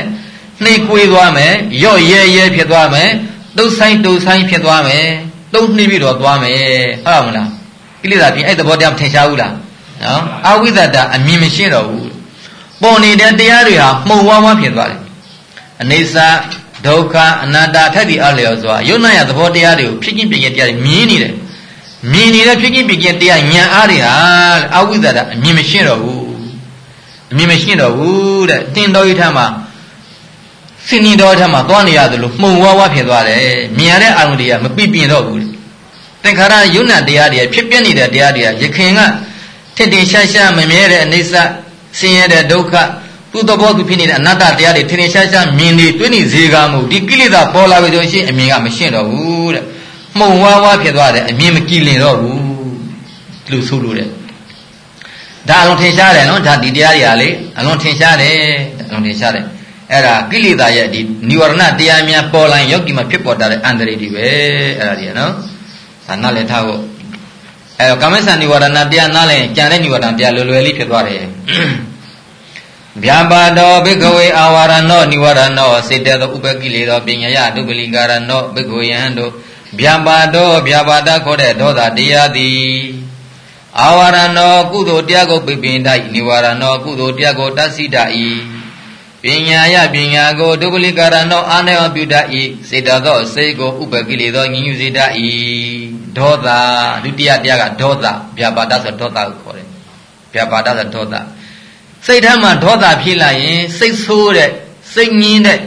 နှိပ်ကွေးသွားမယ်ရော့ရဲရဲဖြစ်သွားမယ်တုတ်ဆိုင်တုတ်ဆိုင်ဖြစ်သွားမယ်တုံးနှိပြီးတော့သွားမယ်ဟုတ်မလားကိလေသာပြင်အဲ့သဘောတရားထင်ရှားဘူးလားနော်အဝိဇ္ဇတာအမြင်မရှိတော့ဘူးပေါ်နေတဲ့တရားတွေဟာမှုံဝါးဝါးဖြစ်သွားတယ်အနေစာဒုက္ခအနတ္တထက်ပြီးအလျော်စွာယုံနာရသဘောတရားတွေကိုဖြစ်ချင်းပြင်းတရားတွေမြင်နေတယ် မြင်နေတဲ့ဖြစ်ချင်းပြင်းတရားဉာဏ်အားတွေဟာအဝိဇ္ဇတာအမြင်မရှိတော့ဘူးအမြင်မရှိတော့ဘူးတဲ့တင်တော်ရထမှာစင်နီတော်ထမှာသွားနေရတယ်လို့မှုံဝါးဝါးဖြစ်သွားတယ်မြင်ရတဲ့အာရုံတွေကမပြပြင်းတော့ဘူးသင်္ခါရယုံနာတရားတွေဖြစ်ပြနေတဲ့တရားတွေကယခင်ကထစ်တင်ရှားရှားမမြဲတဲ့အနိစ္စဆင်းရဲတဲ့ဒုက္ခသူ့သဘောသူဖြစ်နေတဲ့အနတ္တတရားတွေထင်ထင်ရှားရှားမြင်နေတွေ့နေစေကားမှုဒီကိလေသာပေါ်လာပြီဆိုရင်အမြင်ကမရှင်းတော့ဘူးတဲ့ မှုံဝါးဝါးဖြစ်သွားတယ်အမြင်မကြည်လင်တော့ဘူးလူဆိုလို့တဲ့ဒါအလွန်ထင်ရှားတယ်နော်ဒါဒီတရားတွေကလေအလွန်ထင်ရှားတယ်အလွန်ထင်ရှားတယ်အဲ့ဒါကိလေသာရဲ့ဒီနိဝရဏတရားများပေါ်လာရင်ယောဂီမှာဖြစ်ပေါ်တာတဲ့အန္တရာယ်တွေပဲအဲ့ဒါတွေနော်ဒါနားလည်ထားဖို့အဲကာမစ္ဆန်နိဝရဏတရားနားလည်ကြံတဲ့နိဝရဏတရားလွယ်လွယ်လေးဖြစ်သွားတယ်ဗျာပါတောဘိကဝေအာဝရဏောနိဝရဏောစေတသောဥပကိလေသောပညာယဒုပလိကာရဏောဘိကဝေယဟံတို့ ဗျာပါတော်ဗျာပါဒခေါ်တဲ့ဒေါသတရားသည်အာဝရဏောကုသိုလ်တရားကိုပိပင်တိုက်និဝရဏောကုသိုလ်တရားကိုတသိတ၏ပညာယပညာကိုဒုပလိကာရဏောအာနေဝပြုတ၏စေတသောစိတ်ကိုဥပကိလေသောညဉ့်ညူစေတ၏ဒေါသဒုတိယတရားကဒေါသဗျာပါဒဆိုဒေါသကိုခေါ်တယ်ဗျာပါဒဆိုဒေါသစိတ်ထဲမှာဒေါသဖြစ်လာရင်စိတ်ဆိုးတဲ့စိတ်ငြင်းတဲ့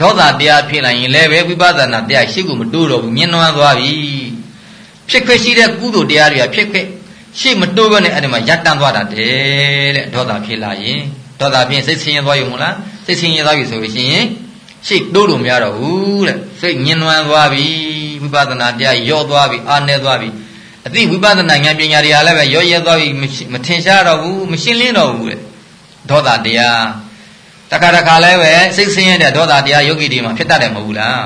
ဒေါသတရားဖြစ်လာရင်လည်းပဲဝိပဿနာတရားရှိကိုမတိုးတော့ဘူးမြင်နွမ်းသွားပြီဖြစ်ခွင့်ရှိတဲ့ကုသိုလ်တရားတွေကဖြစ်ခွင့်ရှိမတိုးဘဲနဲ့အဲ့ဒီမှာရပ်တန့်သွားတာတဲ့တဲ့ဒေါသဖြစ်လာရင်ဒေါသဖြစ်စိတ်ဆင်းရဲသွားရုံမလားစိတ်ဆင်းရဲသွားပြီဆိုလို့ရှိရင်ရှိတိုးလို့မရတော့ဘူးတဲ့စိတ်ညင်နွမ်းသွားပြီဝိပဿနာတရားရော့သွားပြီအာနေသွားပြီအသိဝိပဿနာဉာဏ်ပညာတွေကလည်းပဲရော့ရဲသွားပြီမထင်ရှားတော့ဘူးမရှင်းလင်းတော့ဘူးတဲ့ဒေါသတရား တခါတခါလည်းပဲစိတ်ဆင်းရဲတဲ့ဒေါသတရားယောဂီတွေမှာဖြစ်တတ်တယ်မဟုတ်ဘူးလား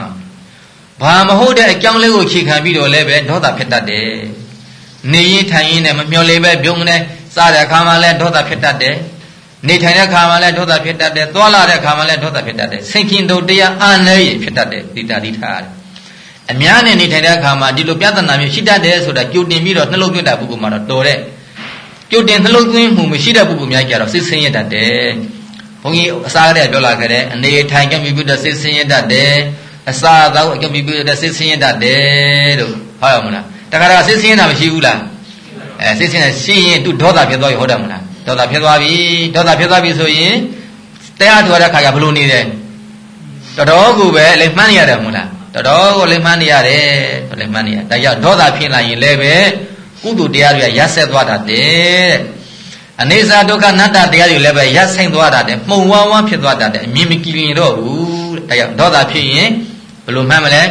ဘာမဟုတ်တဲ့အကြောင်းလေးကိုခြေခံပြီးတော့လည်းပဲဒေါသဖြစ်တတ်တယ်နေရင်ထိုင်ရင်လည်းမမျောလေးပဲပြုံးနေစားတဲ့အခါမှာလည်းဒေါသဖြစ်တတ်တယ်နေထိုင်တဲ့အခါမှာလည်းဒေါသဖြစ်တတ်တယ်သွားလာတဲ့အခါမှာလည်းဒေါသဖြစ်တတ်တယ်ဆင်ခင်တို့တရားအာနေရဖြစ်တတ်တယ်ဒီတာဒီထားတယ်အများနဲ့နေထိုင်တဲ့အခါမှာဒီလိုပြဿနာမျိုးရှိတတ်တယ်ဆိုတာကြိုတင်ပြီးတော့နှလုံးသွင်းတဲ့ပုဂ္ဂိုလ်မှာတော့တော်တဲ့ကြိုတင်နှလုံးသွင်းမှုမရှိတဲ့ပုဂ္ဂိုလ်များကြတော့စိတ်ဆင်းရဲတတ်တယ် ဘုန်းကြီးအစားရတဲ့ပြောလာခဲ့တဲ့အနေထိုင်ကြပြီးပြီးတော့စိတ်ဆင်းရဲတတ်တယ်အစာသောက်ကြပြီးပြီးတော့စိတ်ဆင်းရဲတတ်တယ်လို့ဟုတ်ရမလားတခါတခါစိတ်ဆင်းရဲတာမရှိဘူးလားအဲစိတ်ဆင်းရဲရှိရင်သူဒေါသဖြစ်သွားပြီဟုတ်တယ်မလားဒေါသဖြစ်သွားပြီဒေါသဖြစ်သွားပြီဆိုရင်တရားထွားတဲ့ခါကဘလို့နေတယ်တော်တော်ကိုပဲလိမ့်မှန်းနေရတယ်မဟုတ်လားတော်တော်ကိုလိမ့်မှန်းနေရတယ်လိမ့်မှန်းနေရဒါကြောင့်ဒေါသဖြစ်လာရင်လည်းပဲကုသိုလ်တရားတွေကရက်ဆက်သွားတာတဲ့ အနေစာဒုက္ခနတ္တတရားတွေလည်းပဲရက်ဆိုင်သွားတာတဲ့မှုံဝါးဝါးဖြစ်သွားတာတဲ့အမြင်မကြည်ရင်တော့ဘူးတဲ့ဒါကြောင့်ဒေါသဖြစ်ရင်ဘယ်လိုမှန်းမလဲ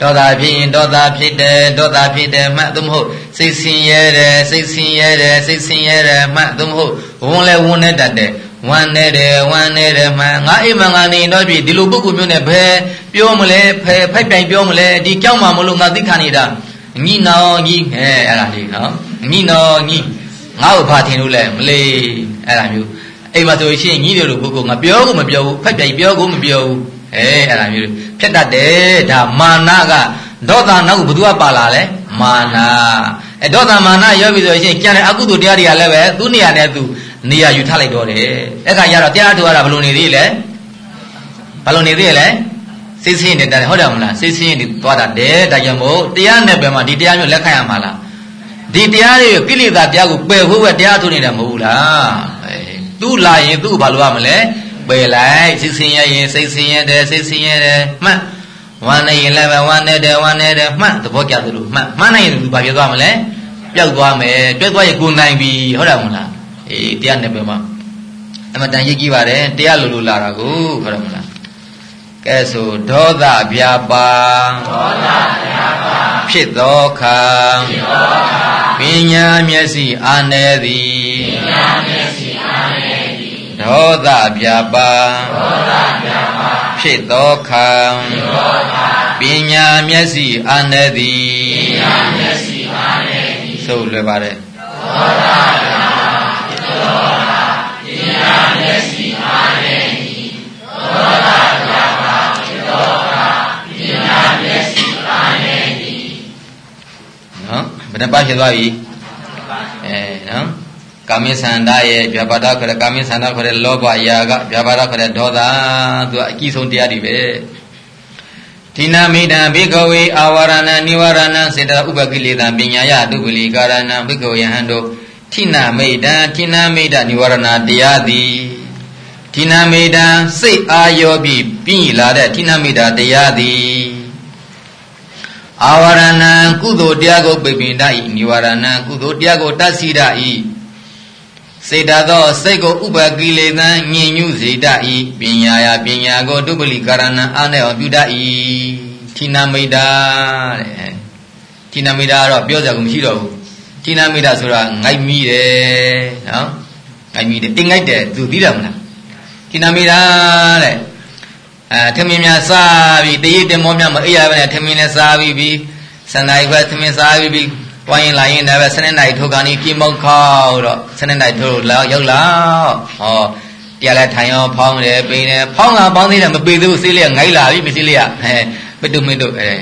ဒေါသဖြစ်ရင်ဒေါသဖြစ်တယ်ဒေါသဖြစ်တယ်မှတ်သို့မဟုတ်စိတ်ဆင်းရဲတယ်စိတ်ဆင်းရဲတယ်စိတ်ဆင်းရဲတယ်မှတ်သို့မဟုတ်ဝန်လဲဝန်နေတတ်တယ်ဝမ်းနေတယ်ဝမ်းနေတယ်မှငါအိမ်မှာငါနေတော့ပြီဒီလိုပုဂ္ဂိုလ်မျိုးနဲ့ဘယ်ပြောမလဲဖယ်ဖိုက်ပြိုင်ပြောမလဲဒီကြောက်မှမလို့ငါသိခါနေတာညီနောညီအဲအဲ့ဒါလေးနော်ညီနောညီ ငါ့ကိုဘာထင်လို့လဲမလေးအဲ့ဒါမျိုးအိမ်မှာဆိုရှင်ညီတယ်လို့ပုဂ္ဂိုလ်ငါပြောကိုမပြောဘူးဖိုက်ပြိုင်ပြောကိုမပြောဘူးအဲအဲ့ဒါမျိုးဖြစ်တတ်တယ်ဒါမာနကဒေါသနောက်ကဘသူကပါလာလဲမာနအဲဒေါသမာနရောက်ပြီဆိုရင်ကျန်တဲ့အကုသိုလ်တရားတွေကလည်းပဲသူ့နေရာနဲ့သူနေရာယူထားလိုက်တော့တယ်အဲ့ခါကျတော့တရားထုတ်ရတာဘယ်လိုနေသေးလဲဘယ်လိုနေသေးလဲစိတ်ဆင်းနေတဲ့ဟုတ်တယ်မလားစိတ်ဆင်းနေသွားတာတဲ့ဒါကြောင့်မို့တရားနဲ့ပဲမှာဒီတရားမျိုးလက်ခံရမှာလား ဒီတရားတွေကိလေသာတရားကိုပယ်ဖို့ပဲတရားထုတ်နေတာမဟုတ်ဘူးလားအဲသူ့လာရင်သူ့ဘာလို့ရမလဲပယ်လိုက်စိတ်ဆင်းရဲရင်စိတ်ဆင်းရဲတယ်စိတ်ဆင်းရဲတယ်မှတ်ဝမ်းနေရင်လည်းပဲဝမ်းနေတယ်ဝမ်းနေတယ်မှတ်သဘောကျသလိုမှတ်မှတ်နိုင်ရင်သူဘာပြောသွားမလဲပျောက်သွားမယ်ပျောက်သွားရင်ကိုနိုင်ပြီဟုတ်တယ်မလားအေးတရားနဲ့ပဲမှာအမတန်ရည်ကြီးပါတယ်တရားလိုလိုလာတာကိုဟုတ်တယ်မလားကဲဆိုဒေါသဗျာပါဒေါသဗျာပါ ဖြစ်သောခါဖြစ်သောခါပညာမျက်စိအာနေသည်ပညာမျက်စိအာနေသည်ဒေါသဗျာပါဒေါသဗျာပါဖြစ်သောခါဖြစ်သောခါပညာမျက်စိအာနေသည်ပညာမျက်စိအာနေသည်ဆိုလွယ်ပါတယ်သောတာပန်သော ဘယ်နှပါဖြစ်သွားပြီအဲနော်ကာမိသန္တာရဲ့ဗျာပါဒခေါ်တဲ့ကာမိသန္တာခေါ်တဲ့လောဘအရာကဗျာပါဒခေါ်တဲ့ဒေါသသူကအကြီးဆုံးတရားတွေပဲတိနာမိတံဘိကဝေအာဝရဏနိဝရဏစေတဥပကိလေသာပညာယတုပလီကာရဏဘိကဝေဟံတို့ထိနာမိတံထိနာမိတနိဝရဏတရားသည်ထိနာမိတံစိတ်အာယောပြီးပြီးလာတဲ့ထိနာမိတာတရားသည် အာဝရဏံကုသိုလ်တရားကိုပိပိန္ဒဤနိဝရဏံကုသိုလ်တရားကိုတတ်စီရဤစေတသောစိတ်ကိုဥပကိလေသံညင်ညုစေတဤပညာယပညာကိုဒုပလိကာရဏအာနဲ့အောင်ပြုတတ်ဤဌိနမိတာတဲ့ဌိနမိတာကတော့ပြောစရာကမရှိတော့ဘူးဌိနမိတာဆိုတာငိုက်မိတယ်နော်ငိုက်မိတယ်အင်ငိုက်တယ်သူသိတယ်မလားဌိနမိတာတဲ့ အဲထမင်းများစားပြီးတရိပ်တမောများမအိပ်ရဘဲနဲ့ထမင်းနဲ့စားပြီးပြီးစန္ဒာရီခွဲထမင်းစားပြီးပြီးဝိုင်းလာရင်လည်းစနေနိုင်ထိုးကနေပြေမောက်ခေါတော့စနေနိုင်ထိုးလောက်ရောက်လာဟောတရားလဲထိုင်ရောဖောင်းတယ်ပိန်တယ်ဖောင်းလာပေါင်းသေးတယ်မပေသေးဘူးစေးလေးကငိုက်လာပြီမစေးလေးကဟဲမတုမတုအဲအဲ့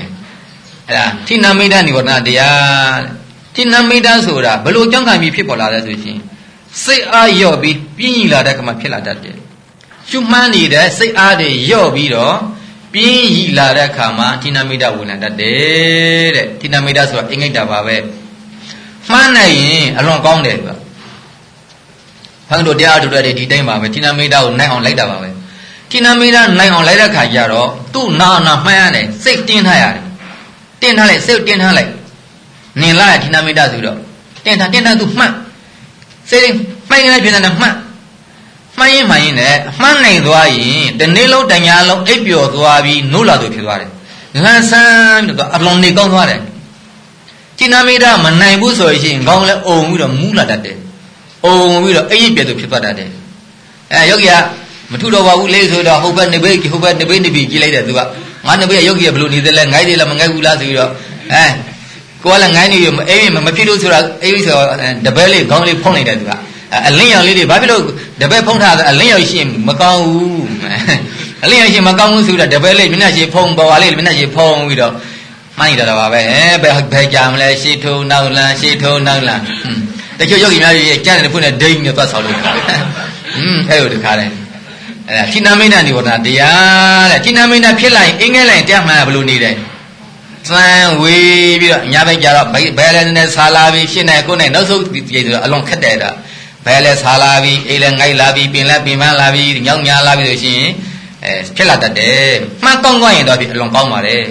ဒါထိနမိတ်တနိဝရဏတရားထိနမိတ်တဆိုတာဘလို့ကြောင့်ခံပြီးဖြစ်ပေါ်လာလဲဆိုရှင်စိတ်အားရော့ပြီးပြင်းကြီးလာတဲ့ကမှဖြစ်လာတတ်တယ် ရှုမှန်းနေတဲ့စိတ်အားတွေရော့ပြီးတော့ပြင်းရီလာတဲ့အခါမှာဌိနမိတဝင်လာတတ်တယ်တဲ့ဌိနမိတဆိုတာအင်္ဂိတ္တပါပဲမှန်းနိုင်ရင်အလွန်ကောင်းတယ်ကွာဘုန်းတို့တရားထုတ်တဲ့ဒီတိုင်းပါပဲဌိနမိတကိုနိုင်အောင်လိုက်တာပါပဲဌိနမိတနိုင်အောင်လိုက်တဲ့ခါကျတော့သူ့နာနာမှန်းရတယ်စိတ်တင်းထားရတယ်တင်းထားလိုက်စိတ်တင်းထားလိုက်နင်လာဌိနမိတဆိုတော့တင်းထားတင်းထားသူမှတ်စိတ်မှိုင်းနေပြနေတာမှတ် မှန်ရင်မှန်ရင်နဲ့အမှန်နိုင်သွားရင်တနေ့လုံးတညလုံးအိပ်ပျော်သွားပြီးနို့လာသူဖြစ်သွားတယ်လန်ဆန်းပြီးတော့အလွန်နေကောင်းသွားတယ်ကျိနာမိတာမနိုင်ဘူးဆိုရင်ခေါင်းလည်းအုံပြီးတော့မူးလာတတ်တယ်အုံပြီးတော့အိပ်ပြည့်သူဖြစ်သွားတတ်တယ်အဲယောဂီကမထုတော့ပါဘူးလေဆိုတော့ဟိုဘက်နေဘေးဟိုဘက်နေဘေးနေပြီကြည့်လိုက်တယ်သူကငါနေဘေးကယောဂီကဘယ်လိုနေသလဲငိုက်သေးလားမငိုက်ဘူးလားဆိုပြီးတော့အဲကိုကလည်းငိုင်းနေရမအိမ်မဖြစ်လို့ဆိုတာအိမ်ဆိုတော့တပည့်လေးခေါင်းလေးဖုံးလိုက်တယ်သူက အလင်းရောင်လေးတွေဘာဖြစ်လို့တပည့်ဖုံးထားအလင်းရောင်ရှင်မကောင်းဘူးအလင်းရောင်ရှင်မကောင်းဘူးဆိုတော့တပည့်လေးမျက်နှာရှင်ဖုံးပေါ်ပါလေးမျက်နှာရှင်ဖုံးပြီးတော့မှန်းနေတာပါပဲဘယ်ဘယ်ကြာမလဲရှေ့ထုံနောက်လန်ရှေ့ထုံနောက်လန်တချို့ယောဂီများကြီးကြားနေတဲ့ဖွင့်တဲ့ဒိန်းနဲ့သွားဆောက်လို့ဟွန်းအဲ့လိုတခါလဲအဲ့ဒါဌိနမိတ်နိဝရဏတရားတဲ့ဌိနမိတ်ဖြစ်လိုက်အင်္ဂလိပ်တရားမှန်ဘယ်လိုနေတယ်စမ်းဝေးပြီးတော့ညဘက်ကျတော့ဘယ်လဲနဲ့ဆာလာပြီးရှင်းနေကိုယ်နဲ့နောက်ဆုံးပြေဆိုအလွန်ခက်တယ်တာ ဘဲလဲဆာလာပြီးအိလဲငိုက်လာပြီးပင်လဲပင်မလာပြီးညောင်းညာလာပြီးဆိုရှင်အဲဖြစ်လာတတ်တယ်မှန်ကောင်းကောင်းရင်တော့ဒီအလွန်ကောင်းပါတယ်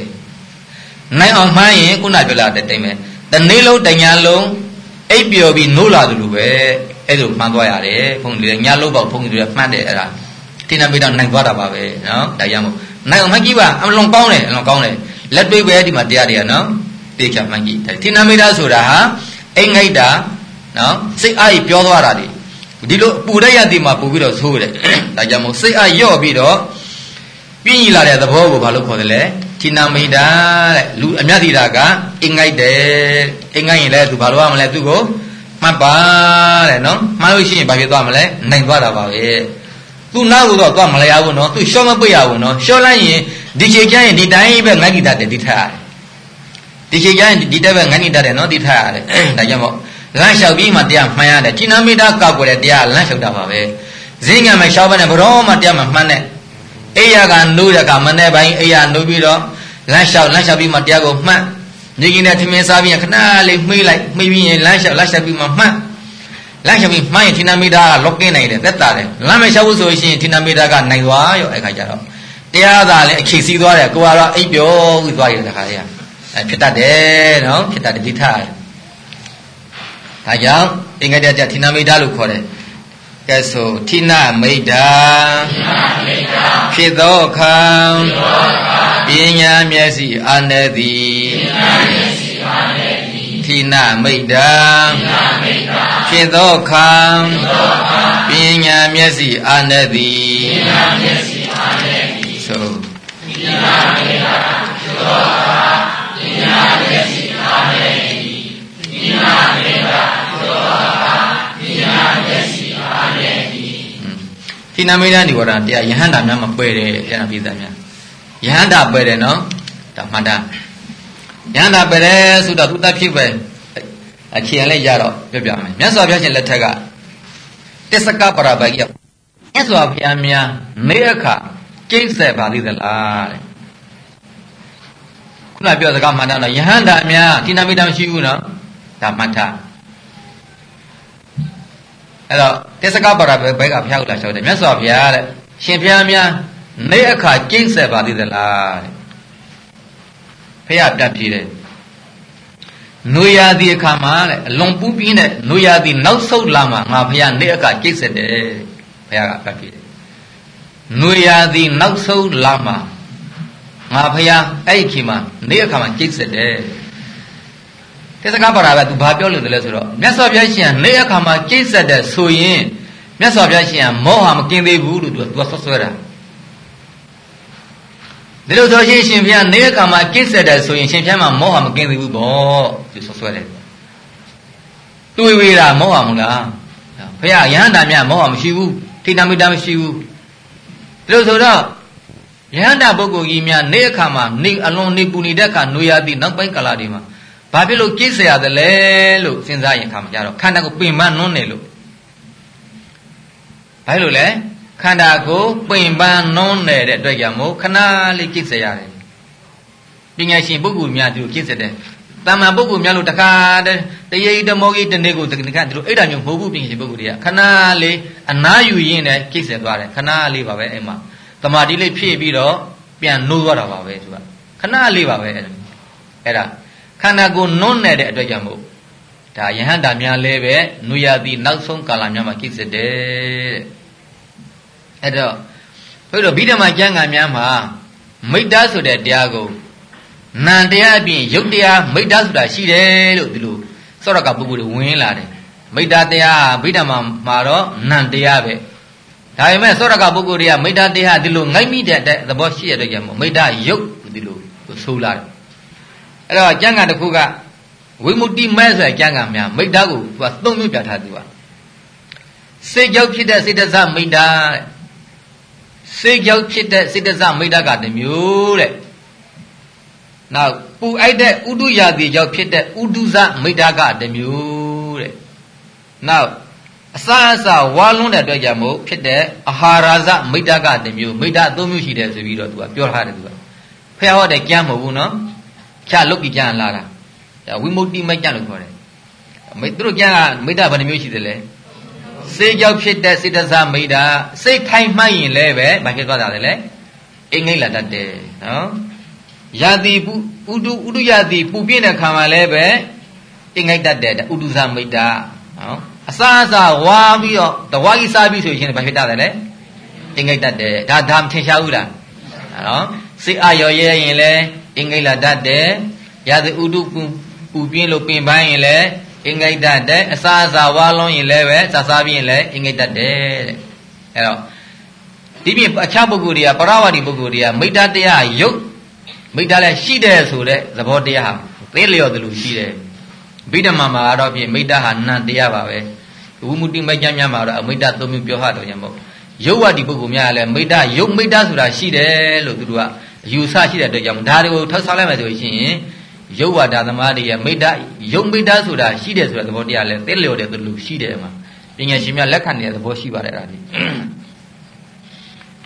နိုင်အောင်မှန်းရင်ခုနပြောလာတဲ့တိမ်ပဲတနေ့လုံးတညာလုံးအိပ်ပျော်ပြီးနိုးလာတယ်လို့ပဲအဲ့လိုမှန်းသွားရတယ်ဘုန်းကြီးတွေညလုံးပေါက်ဘုန်းကြီးတွေမှန်းတယ်အဲ့ဒါတိနာမိတော့နိုင်သွားတာပါပဲနော်ဒါရမို့နိုင်အောင်မှန်းကြည့်ပါအလွန်ကောင်းတယ်အလွန်ကောင်းတယ်လက်တွေ့ပဲဒီမှာတရားတွေကနော်သိချမှန်းကြည့်တိနာမိတာဆိုတာဟာအိမ်ငိုက်တာ နော်စိတ်အားကြီးပြောသွားတာဒီဒီလိုပူတဲ့ရသည်မှာပူပြီးတော့သိုးတယ်ဒါကြောင့်မို့စိတ်အားရော့ပြီးတော့ပြင်းကြီးလာတဲ့သဘောကိုဘာလို့ခေါ်တယ်လဲဌိနမိတာတဲ့လူအမြတ်တိတာကအင်ငိုက်တယ်အင်ငိုက်ရင်လည်းသူဘာလို့ရမလဲသူကိုမှတ်ပါတဲ့နော်မှားလို့ရှိရင်ဘာဖြစ်သွားမလဲနိုင်သွားတာပါပဲသူနောက်ကတော့သွားမလဲရဘူးနော်သူရှော့မပိတ်ရဘူးနော်ရှော့လိုက်ရင်ဒီချိန်ကျရင်ဒီတိုင်းပဲငိုက်တိတာတဲ့ဒီထက်ဒီချိန်ကျရင်ဒီတက်ပဲငိုက်တိတာတဲ့နော်ဒီထက်ရတယ်ဒါကြောင့်မို့ လမ်းလျှောက်ပြီးမှတရားမှန်ရတယ်ကိနမိတာကောက်ွယ်တဲ့တရားလမ်းလျှောက်တာပါပဲဈေးငံမလျှောက်ဘဲနဲ့ဘရောမှတရားမှမှန်တဲ့အိယာကနိုးရကမနေ့ပိုင်းအိယာနိုးပြီးတော့လမ်းလျှောက်လမ်းလျှောက်ပြီးမှတရားကိုမှတ်နေကြီးနဲ့ထမင်းစားပြီးခဏလေးမှိလိုက်မှိပြီးရင်လမ်းလျှောက်လမ်းလျှောက်ပြီးမှမှတ်လမ်းလျှောက်ပြီးမှတ်ရင်ဌိနမိတာကလောက်ကင်းနိုင်တယ်သက်တာတယ်လမ်းမလျှောက်ဘူးဆိုရင်ဌိနမိတာကနိုင်သွားရောအဲ့ခါကျတော့တရားသာလည်းအခြေစီးသွားတယ်ကိုကတော့အိပ်ပျော်ပြီးသွားရတဲ့ခါလေးအဲဖြစ်တတ်တယ်နော်ဖြစ်တတ်တယ်ဒီထား ဒါကြောင့်အင်္ဂတတဌိနမိတ်တာလို့ခေါ်တယ်ကဲဆိုဌိနမိတ်တာဖြစ်သောအခါပညာမျက်စိအာနသည်ဌိနမိတ်တာဖြစ်သောအခါပညာမျက်စိအာနသည်ဆိုပညာမိတ်တာဖြစ်သောအခါပညာမျက်စိအာနသည်မေတ္တာသောတာ ဌိနမေတ္တာនិဝရဏတရားယဟန္တာများမပွဲတယ်ပြန်ပြသများယဟန္တာပွဲတယ်နော်ဒါမှန်တာယဟန္တာပွဲတယ်ဆိုတော့သူတတ်ဖြစ်ပဲအခြေအနေရတော့ပြပြမယ်မြတ်စွာဘုရားရှင်လက်ထက်ကတစ္စကပရပိုက်ရမြတ်စွာဘုရားများနေအခါကျိတ်ဆက်ပါသေးသလားတဲ့ခုနပြောစကားမှန်တာနော်ယဟန္တာများတိနာမိတာမရှိဘူးနော်ဒါမှတ်ထား အဲ့တော့တစ္စကပရပိုက်ကဘုရားကလျှောက်တယ်မြတ်စွာဘုရားတဲ့ရှင်ဘုရားများနေအခါကျိတ်ဆက်ပါသေးသလားတဲ့ဖះတတ်ပြေးတယ်နွေရာသီအခါမှာတဲ့အလွန်ပူးပြင်းတဲ့နွေရာသီနောက်ဆုတ်လာမှငါဖះနေအခါကျိတ်ဆက်တယ်ဖះကတတ်ပြေးတယ်နွေရာသီနောက်ဆုံးလာမှငါဖះအဲ့ဒီချိန်မှာနေအခါမှာကျိတ်ဆက်တယ် တစ္ဆကပါရာကသူဘာပြောလို့လဲဆိုတော့မြတ်စွာဘုရားရှင်နေအခါမှာကျိတ်ဆက်တယ်ဆိုရင်မြတ်စွာဘုရားရှင်ကမောဟမကင်းသေးဘူးလို့သူကဆွဆွဲတာဒီလိုဆိုရှင်ရှင်ဘုရားနေအခါမှာကျိတ်ဆက်တယ်ဆိုရင်ရှင်ဘုရားမှာမောဟမကင်းသေးဘူးပေါ့သူဆွဆွဲတယ်တွေးဝေးတာမောဟမလားဘုရားယဟန္တာမြတ်မောဟမရှိဘူးထိတမိတမရှိဘူးဒီလိုဆိုတော့ယဟန္တာပုဂ္ဂိုလ်ကြီးများနေအခါမှာနေအလွန်နေပူနေတဲ့အခါနွေရသည့်နောက်ပိုင်းကာလတွေမှာ ဘာဖြစ်လို့ကိစ္စရတယ်လဲလို့စဉ်းစားရင်ခါမကြတော့ခန္ဓာကိုပင်ပန်းနွန်းနေလို့ဘာလို့လဲခန္ဓာကိုပင်ပန်းနွန်းနေတဲ့အတွက်ကြောင့်မို့ခဏလေးကိစ္စရတယ်ပညာရှင်ပုဂ္ဂိုလ်များသူကိစ္စတယ်တမ္မာပုဂ္ဂိုလ်များလို့တခါတရေတမောကြီးတနေ့ကိုတခါသူတို့အဲ့ဒါမျိုးမဟုတ်ဘူးပညာရှင်ပုဂ္ဂိုလ်တွေကခဏလေးအနာယူရင်းနဲ့ကိစ္စသွားတယ်ခဏလေးပါပဲအဲ့မှာတမာတိလေးဖြည့်ပြီးတော့ပြန်နိုးသွားတာပါပဲသူကခဏလေးပါပဲအဲ့ဒါ ခန္ဓာကိုယ်နွန်းနေတဲ့အတွက်ကြောင့်မို့ဒါယဟန္တာများလည်းပဲနုရသည်နောက်ဆုံးကာလများမှာကိစ္စတဲ့အဲ့တော့ဘုရားဗိဓမာကျမ်းဂန်များမှာမိတ္တဆိုတဲ့တရားကိုနံတရားအပြင်ယုတ်တရားမိတ္တဆိုတာရှိတယ်လို့ဒီလိုစောရကပုဂ္ဂိုလ်တွေဝင်လာတယ်မိတ္တတရားဗိဓမာမှာတော့နံတရားပဲဒါပေမဲ့စောရကပုဂ္ဂိုလ်တွေကမိတ္တတရားဒီလိုငိုက်မိတဲ့သဘောရှိရတဲ့ကြောင့်မိတ္တယုတ်ဒီလိုဆိုလာတယ် အဲ့တော့ကျမ်းဂန်တစ်ခုကဝိမု ക്തി မဲဆိုတဲ့ကျမ်းဂန်များမိတ္တကိုသူကသုံးမျိုးပြထားသူကစိတ်ကြောက်ဖြစ်တဲ့စိတ္တဇမိတ္တစိတ်ကြောက်ဖြစ်တဲ့စိတ္တဇမိတ္တကတမျိုးတဲ့နောက်ပူအိုက်တဲ့ဥဒုရာတိကြောင့်ဖြစ်တဲ့ဥဒုဇမိတ္တကတမျိုးတဲ့နောက်အစာအစာဝါလွန်းတဲ့အတွက်ကြောင့်မို့ဖြစ်တဲ့အာဟာရဇမိတ္တကတမျိုးမိတ္တသုံးမျိုးရှိတယ်ဆိုပြီးတော့သူကပြောထားတယ်သူကဖះဟောတဲ့ကြမ်းမဟုတ်ဘူးနော် ချလုတ်ပြီးကြမ်းလာတာဒါဝိမု ക്തി မိုက်ကြလို့ခေါ်တယ်မိသူတို့ကြမ်းကမိတ္တဘယ်နှမျိုးရှိတယ်လဲစေကြောင့်ဖြစ်တဲ့စေတစာမိတ္တစိတ်ခိုင်မှရင်လည်းပဲဘာဖြစ်သွားတာလဲအိမ်ငိမ့်လာတတ်တယ်နော်ယာတိပုဥတုဥတုယာတိပူပြင်းတဲ့ခံမှာလည်းပဲအိမ်ငိမ့်တတ်တယ်ဥတုဇမိတ္တနော်အစာအစာဝါပြီးတော့တဝါကြီးစားပြီးဆိုရင်ဘာဖြစ်တတ်တယ်လဲအိမ်ငိမ့်တတ်တယ်ဒါဒါမထင်ရှားဘူးလားနော် စိတ်အာရော်ရဲရင်လည်းအင်္ဂိလတတ်တယ်ရာဇဥတုပူပူပြင်းလို့ပင်ပန်းရင်လည်းအင်္ဂိတတ်တယ်အစာအစာဝါလုံးရင်လည်းပဲစားစားပြီးရင်လည်းအင်္ဂိတတ်တယ်တဲ့အဲ့တော့ဒီပြင်အခြားပုဂ္ဂိုလ်တွေကပရဝတိပုဂ္ဂိုလ်တွေကမိတ္တတရားယုတ်မိတ္တလည်းရှိတယ်ဆိုတဲ့သဘောတရားဟာသိလျော်တယ်လို့ရှိတယ်ဗိဓမာမှာတော့ပြင်မိတ္တဟာနံတရားပါပဲဝိမုတိမိုက်ကြမ်းများမှာတော့အမိတ္တသုံးမျိုးပြောဟတော့ရမို့ရုပ်ဝတ္တိပုဂ္ဂိုလ်များလည်းမိတ္တရုပ်မိတ္တဆိုတာရှိတယ်လို့သူတို့က အယူဆရှိတဲ့အတွက်ကြောင့်ဒါတွေကိုထောက်ဆောင်လိုက်မယ်ဆိုရင်ရုပ်ဝါဒသမားတွေရဲ့မိတ္တရုပ်မိတ္တဆိုတာရှိတယ်ဆိုတဲ့သဘောတရားလဲသိလျော်တဲ့သူလူရှိတယ်မှာပညာရှင်များလက်ခံနေတဲ့သဘောရှိပါတယ်အဲ့ဒါဒီ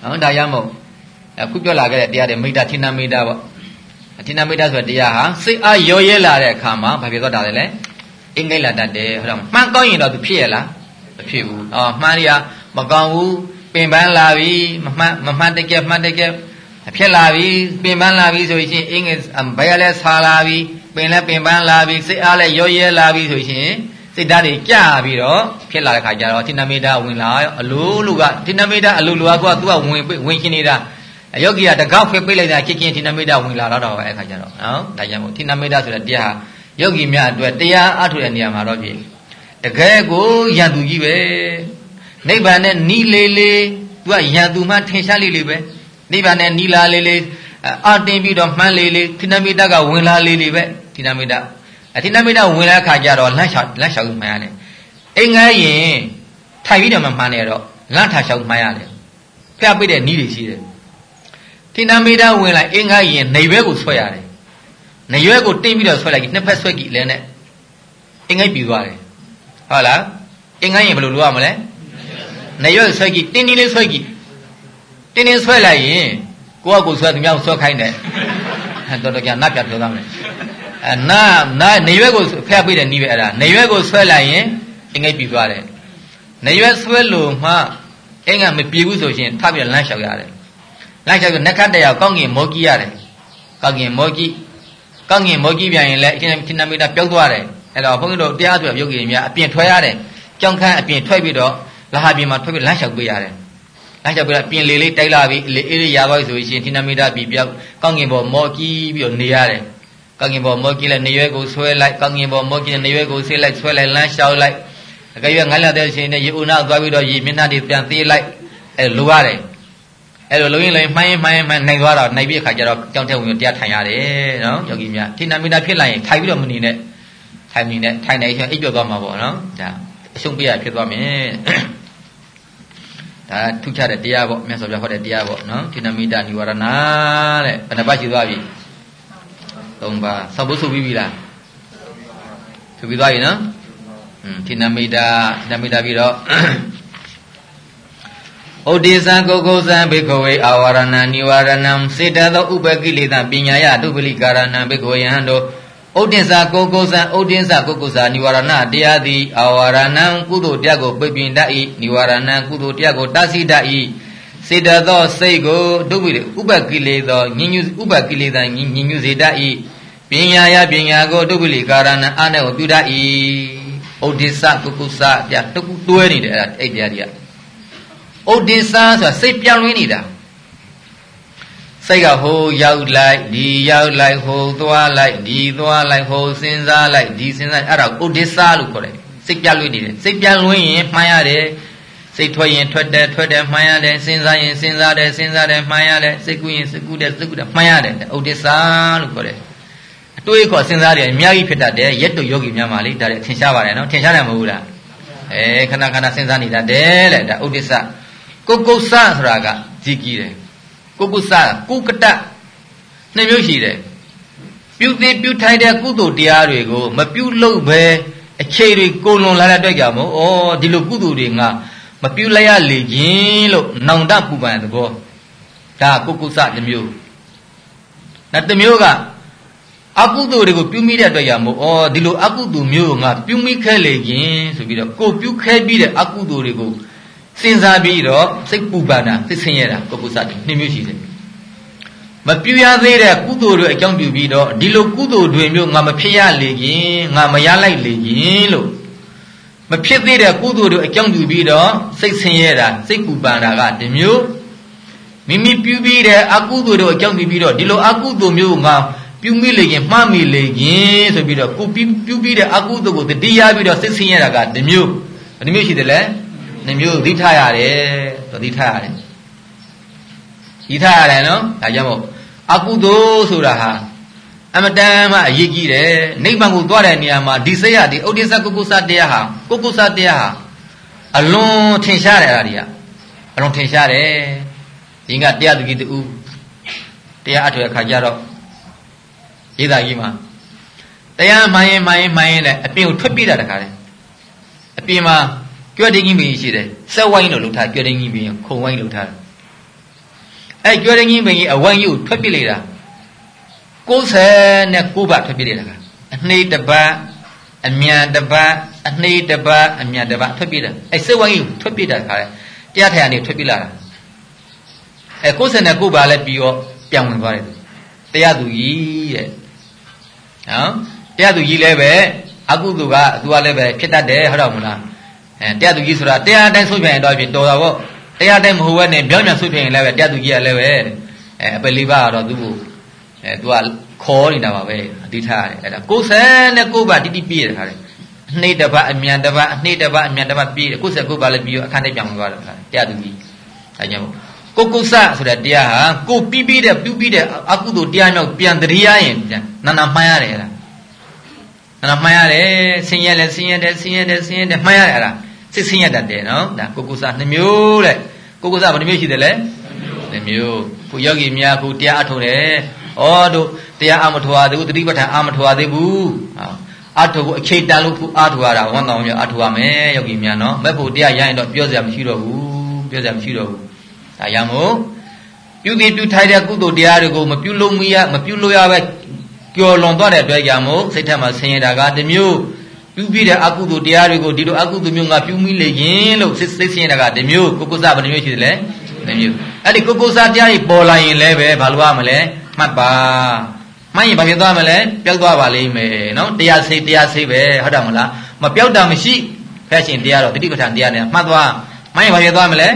ဟောဒါရမို့အခုပြောလာခဲ့တဲ့တရားတွေမိတ္တဌိနမိတ္တပေါ့ဌိနမိတ္တဆိုတဲ့တရားဟာစိတ်အားရောရဲလာတဲ့အခါမှာဘာဖြစ်သွားတာလဲအင်္ဂိလာတတ်တယ်ဟုတ်တော့မှန်ကောင်းရင်တော့သူဖြစ်ရလားမဖြစ်ဘူးအော်မှန်ရမကောင်းဘူးပင်ပန်းလာပြီမမှန်မမှန်တကယ်မှန်တကယ် ဖြစ်လာပြီပင်ပန်းလာပြီဆိုရင်အင်္ဂဘယ်လဲဆာလာပြီပင်လဲပင်ပန်းလာပြီစိတ်အားလဲရောရဲလာပြီဆိုရင်စိတ်ဓာတ်တွေကြပြီးတော့ဖြစ်လာတဲ့ခါကျတော့တိဏမေတာဝင်လာရောအလိုလူကတိဏမေတာအလိုလူကသူကဝင်ဝင်ရှင်နေတာယောဂီကတကောက်ဖိပိတ်လိုက်တာချင်းချင်းတိဏမေတာဝင်လာတော့တော့အဲ့ခါကျတော့နော်ဒါကြောင့်မို့တိဏမေတာဆိုတဲ့တရားဟာယောဂီများအတွက်တရားအထုတဲ့နေရာမှာတော့ဖြစ်တကယ်ကိုယန္တူကြီးပဲနိဗ္ဗာန်နဲ့နီးလေးလေးသူကယန္တူမှထင်ရှားလေးလေးပဲ နိဗ္ဗာန်နဲ့နီလာလေးလေးအတင်ပြီးတော့မှန်းလေးလေးသီနမိတကဝင်လာလေးလေးပဲသီနမိတအတိနမိတ်ဝင်လာခါကျတော့လန့်လျှောက်လန့်လျှောက်မှန်ရတယ်အိမ်ငယ်ရင်ထိုင်ပြီးတော့မှမှန်နေတော့လန့်ထားလျှောက်မှန်ရတယ်ဖျက်ပိတ်တဲ့နီးတွေရှိတယ်တိနမိတ်ဝင်လာအိမ်ငယ်ရင်နေဘဲကိုဆွဲရတယ်နေရွက်ကိုတင်းပြီးတော့ဆွဲလိုက်နှစ်ဖက်ဆွဲကြည့်လဲနဲ့အိမ်ငယ်ပြီးသွားတယ်ဟုတ်လားအိမ်ငယ်ရင်ဘယ်လိုလုပ်ရမလဲနေရွက်ဆွဲကြည့်တင်းတင်းလေးဆွဲကြည့် တင်းတင်းဆွဲလိုက်ရင်ကိုကကိုဆွဲသူများကိုဆွဲခိုင်းတယ်တော်တော်ကြာနတ်ပြပြောသားမယ်အဲနာနာနေရွက်ကိုဖျက်ပြတဲ့နီးပဲအဲ့ဒါနေရွက်ကိုဆွဲလိုက်ရင်အင်္ဂိတ်ပြီးသွားတယ်နေရွက်ဆွဲလို့မှအင်္ဂမပြေဘူးဆိုရှင်ထပ်ပြီးလမ်းလျှောက်ရတယ်လမ်းလျှောက်ပြီးနက်ခတ်တရားကောင်းကင်မောကြီးရတယ်ကောင်းကင်မောကြီးကောင်းကင်မောကြီးပြန်ရင်လည်းအရှင်တိနမိတာပျောက်သွားတယ်အဲ့တော့ဘုန်းကြီးတို့တရားဆိုရုပ်ကြီးများအပြင်ထွက်ရတယ်ကြောင်းခန်းအပြင်ထွက်ပြီးတော့လာဟာပြင်မှာထွက်ပြီးလမ်းလျှောက်ပေးရတယ် လမ်းလျှောက်ပြီးတော့ပြင်လေလေးတိုက်လာပြီးလေအေးလေးရပါဆိုရှင်တိနမိတာပြီးပြောက်ကောင်းကင်ဘောမောကြီးပြီးတော့နေရတယ်ကောင်းကင်ဘောမောကြီးလည်းနေရွက်ကိုဆွဲလိုက်ကောင်းကင်ဘောမောကြီးနေရွက်ကိုဆေးလိုက်ဆွဲလိုက်လမ်းလျှောက်လိုက်အကယ်၍ငါလာတဲ့ရှင်နဲ့ရေဦးနာသွားပြီးတော့ရေမျက်နှာတွေပြန်သေးလိုက်အဲလိုရတယ်အဲ့လိုလုံရင်လုံမှိုင်းမှိုင်းမှိုင်းနိုင်သွားတော့နိုင်ပြီးအခါကျတော့ကြောင်းထဲဝင်တရားထိုင်ရတယ်နော်ယောဂီများထိနာမိတာဖြစ်လာရင်ထိုင်ပြီးတော့မနေနဲ့ထိုင်နေနဲ့ထိုင်နေရင်အိပ်ပျော်သွားမှာပေါ့နော်ဒါအရှုံးပေးရဖြစ်သွားမယ် ဒါထုချတဲ့တရားပေါ့မြတ်စွာဘုရားဟောတဲ့တရားပေါ့နော်ထိနာမိတာនិဝရဏတဲ့ဘယ်နှပတ်ရှိသွားပြီ၃ပါးဆောက်ဖို့ဆိုပြီးပြီလားဆိုပြီးသွားပြီနော်ထိနာမိတာထိနာမိတာပြီးတော့ဩဒေသံကိုကိုသံဘေခဝေအာဝရဏနိဝရဏံစေတသောဥပကိလေသာပညာယတုပလိကာရဏံဘေခဝေယံတို့ ဩဒိသကိုကိုသံဩဒိသကိုကိုသနိဝရဏတရားသည်အာဝရဏံကုသိုလ်တရားကိုပိပင်တတ်၏နိဝရဏံကုသိုလ်တရားကိုတာစီတတ်၏စေတသောစိတ်ကိုဒုပိဥပကိလေသောညဉ့်ညဥပကိလေသာညဉ့်ညူစေတတ်၏ပညာယပညာကိုဒုပိလိကာရဏံအာနဲ့ကိုပြုတတ်၏ဩဒိသကုကုသတရားတခုတွဲနေတယ်အဲ့ဒါအဲ့တရားတွေကဥဒိစာဆိုတာစိတ်ပြောင်းလဲနေတာ စိတ်ကဟိုရောက်လိုက်ဒီရောက်လိုက်ဟိုသွားလိုက်ဒီသွားလိုက်ဟိုစဉ်းစားလိုက်ဒီစဉ်းစားအဲ့ဒါဥဒိစာလို့ခေါ်တယ်စိတ်ပြောင်းလဲနေတယ်စိတ်ပြောင်းလဲရင်မှန်းရတယ်စိတ်ထွက်ရင်ထွက်တယ်ထွက်တယ်မှန်းရတယ်စဉ်းစားရင်စဉ်းစားတယ်စဉ်းစားတယ်မှန်းရတယ်စိတ်ကူးရင်စိတ်ကူးတယ်စိတ်ကူးတယ်မှန်းရတယ်ဥဒိစာလို့ခေါ်တယ်အတွေးခေါ်စဉ်းစားတယ်အများကြီးဖြစ်တတ်တယ်ရက်တို့ယောဂီများမှာလေဒါလည်းထင်ရှားပါတယ်နော်ထင်ရှားတယ်မဟုတ်လားအဲခဏခဏစဉ်းစားနေတတ်တယ်လေဒါဥဒိစာကိုကုဆဆိုတာကကြီးကြီးတယ် ကိုကုဆကုကတနှစ်မျိုးရှိတယ်ပြုသေးပြုထိုင်တဲ့ကုသိုလ်တရားတွေကိုမပြုလုပ်ပဲအခြေတွေကိုလွန်လာတဲ့အတွက်ကြောင့်မို့ဩဒီလိုကုသိုလ်တွေငါမပြုလိုက်ရလေခြင်းလို့နောင်တပူပန်သဘောဒါကုကုဆတစ်မျိုးနောက်တစ်မျိုးကအကုသိုလ်တွေကိုပြုမိတဲ့အတွက်ကြောင့်မို့ဩဒီလိုအကုသိုလ်မျိုးကိုငါပြုမိခဲလေခြင်းဆိုပြီးတော့ကိုပြုခဲပြီးတဲ့အကုသိုလ်တွေကို စဉ်းစားပြီးတော့စိတ်ပူပန်တာသိဆင်းရဲတာပုဂ္ဂုစတိနှစ်မျိုးရှိတယ်မပြူရသေးတဲ့ကုသိုလ်တွေအကြောင်းပြုပြီးတော့ဒီလိုကုသိုလ်တွေမျိုးငါမဖြစ်ရလေရင်ငါမရလိုက်လေရင်လို့မဖြစ်သေးတဲ့ကုသိုလ်တွေအကြောင်းပြုပြီးတော့စိတ်ဆင်းရဲတာစိတ်ပူပန်တာကဒီမျိုးမိမိပြုပြီးတဲ့အကုသိုလ်တွေအကြောင်းပြုပြီးတော့ဒီလိုအကုသိုလ်မျိုးငါပြုမိလေရင်မှားမိလေရင်ဆိုပြီးတော့ကိုပြုပြုပြီးတဲ့အကုသိုလ်ကိုတတိယပြီးတော့စိတ်ဆင်းရဲတာကဒီမျိုးဒီမျိုးရှိတယ်လေ နှမျိုးသီထားရတယ်သီထားရတယ်သီထားရတယ်နော်ဒါကြောင့်မို့အကုသိုလ်ဆိုတာဟာအမတန်မှအရေးကြီးတယ်နိဗ္ဗာန်ကိုသွားတဲ့နေရာမှာဒီစိတ်ရဒီဥဒိစ္စကုကုသတရားဟာကုကုသတရားဟာအလွန်ထင်ရှားတယ်အဲ့ဒါတွေကအလွန်ထင်ရှားတယ်ဒီကတရားသူကြီးတူတရားအထွေအခါကျတော့ရေးသားကြီးမှာတရားမှန်ရင်မှန်ရင်မှန်ရင်လည်းအပြင်ကိုထွက်ပြေးတာတခါလေအပြင်မှာ ကြွတဲ့ကြီးမင်းရှိတယ်ဆက်ဝိုင်းလို့လှုပ်ထားကြွတဲ့ကြီးမင်းခုံဝိုင်းလှုပ်ထားအဲကြွတဲ့ကြီးမင်းကြီးအဝိုင်းကြီးကိုထွက်ပစ်လိုက်တာ69ဘတ်ထွက်ပစ်လိုက်တာအနှိတပတ်အမြန်တပတ်အနှိတပတ်အမြန်တပတ်ထွက်ပစ်တာအဲဆက်ဝိုင်းကြီးကိုထွက်ပစ်တာခါလဲတရားထိုင်ကနေထွက်ပစ်လာတာအဲ69ဘတ်လည်းပြီးတော့ပြန်ဝင်သွားတယ်တရားသူကြီးတဲ့နော်တရားသူကြီးလည်းပဲအကုသိုလ်ကသူကလည်းပဲဖြစ်တတ်တယ်ဟုတ်တော့မလား အဲတရားသူကြီးဆိုတာတရားအတိုင်းဆုတ်ပြန်ရင်တော့ဖြစ်တော်တာပေါ့တရားတိုင်းမဟုတ်ဘဲနဲ့ပြောင်းပြန်ဆုတ်ပြန်ရင်လည်းပဲတရားသူကြီးကလည်းပဲအဲအပယ်လေးပါကတော့သူ့ကိုအဲသူကခေါ်နေတာပါပဲအတိထားရတယ်အဲ့ဒါ69ပါတိတိပြည့်တယ်ခါတယ်အနှိမ့်တစ်ပတ်အမြန်တစ်ပတ်အနှိမ့်တစ်ပတ်အမြန်တစ်ပတ်ပြည့်တယ်69ပါလည်းပြီးတော့အခန်းထဲပြောင်းသွားတယ်ခါတရားသူကြီးအဲကြောင့်ကိုကုဆဆိုတဲ့တရားဟာကိုပြီးပြီးတဲ့ပြုပြီးတဲ့အကုသိုလ်တရားမျိုးပြန်တရိယာရင်ပြန်နာနာမှန်းရတယ်အဲ့ဒါနော်မှန်ရတယ်ဆင်းရဲလဲဆင်းရဲတယ်ဆင်းရဲတယ်ဆင်းရဲတယ်မှန်ရတယ်အဲ့ဒါ စိတ်ဆင်းရဲတတ်တယ်နော်ဒါကိုကုစားနှမျိုးတဲ့ကိုကုစားဘယ်နှမျိုးရှိတယ်လဲနှမျိုးခုယောဂီများခုတရားအထုတ်တယ်ဩတို့တရားအမထွာသေးဘူးတတိပဋ္ဌာန်အမထွာသေးဘူးဟောအထုအချိန်တန်လို့ခုအထုရတာဝန်တော်မျိုးအထုရမယ်ယောဂီများနော်မဲ့ဖို့တရားရရင်တော့ပြောစရာမရှိတော့ဘူးပြောစရာမရှိတော့ဘူးဒါရမို့ပြုပြီးပြုထိုက်တဲ့ကုသိုလ်တရားတွေကိုမပြုလို့မရမပြုလို့ရပဲကြော်လွန်သွားတဲ့အတွက်ကြောင့်မို့စိတ်ထက်မှာဆင်းရဲတာကတမျိုး ပြုပြီးတဲ့အကုသိုလ်တရားတွေကိုဒီလိုအကုသိုလ်မျိုးငါပြုမိလေရင်လို့စိတ်စိတ်ဆင်းရဲတာကတမျိုးကိုကိုစားဘယ်နှမျိုးရှိသလဲတမျိုးအဲ့ဒီကိုကိုစားတရားကြီးပေါ်လာရင်လည်းပဲဘာလို့ရမလဲမှတ်ပါမှတ်ရင်ဘာဖြစ်သွားမလဲပျောက်သွားပါလိမ့်မယ်နော်တရားစိတ်တရားစိတ်ပဲဟုတ်တယ်မလားမပျောက်တာမရှိဖက်ရှင်တရားတော့တတိပဋ္ဌာန်တရားနဲ့မှတ်သွားမှတ်ရင်ဘာဖြစ်သွားမလဲ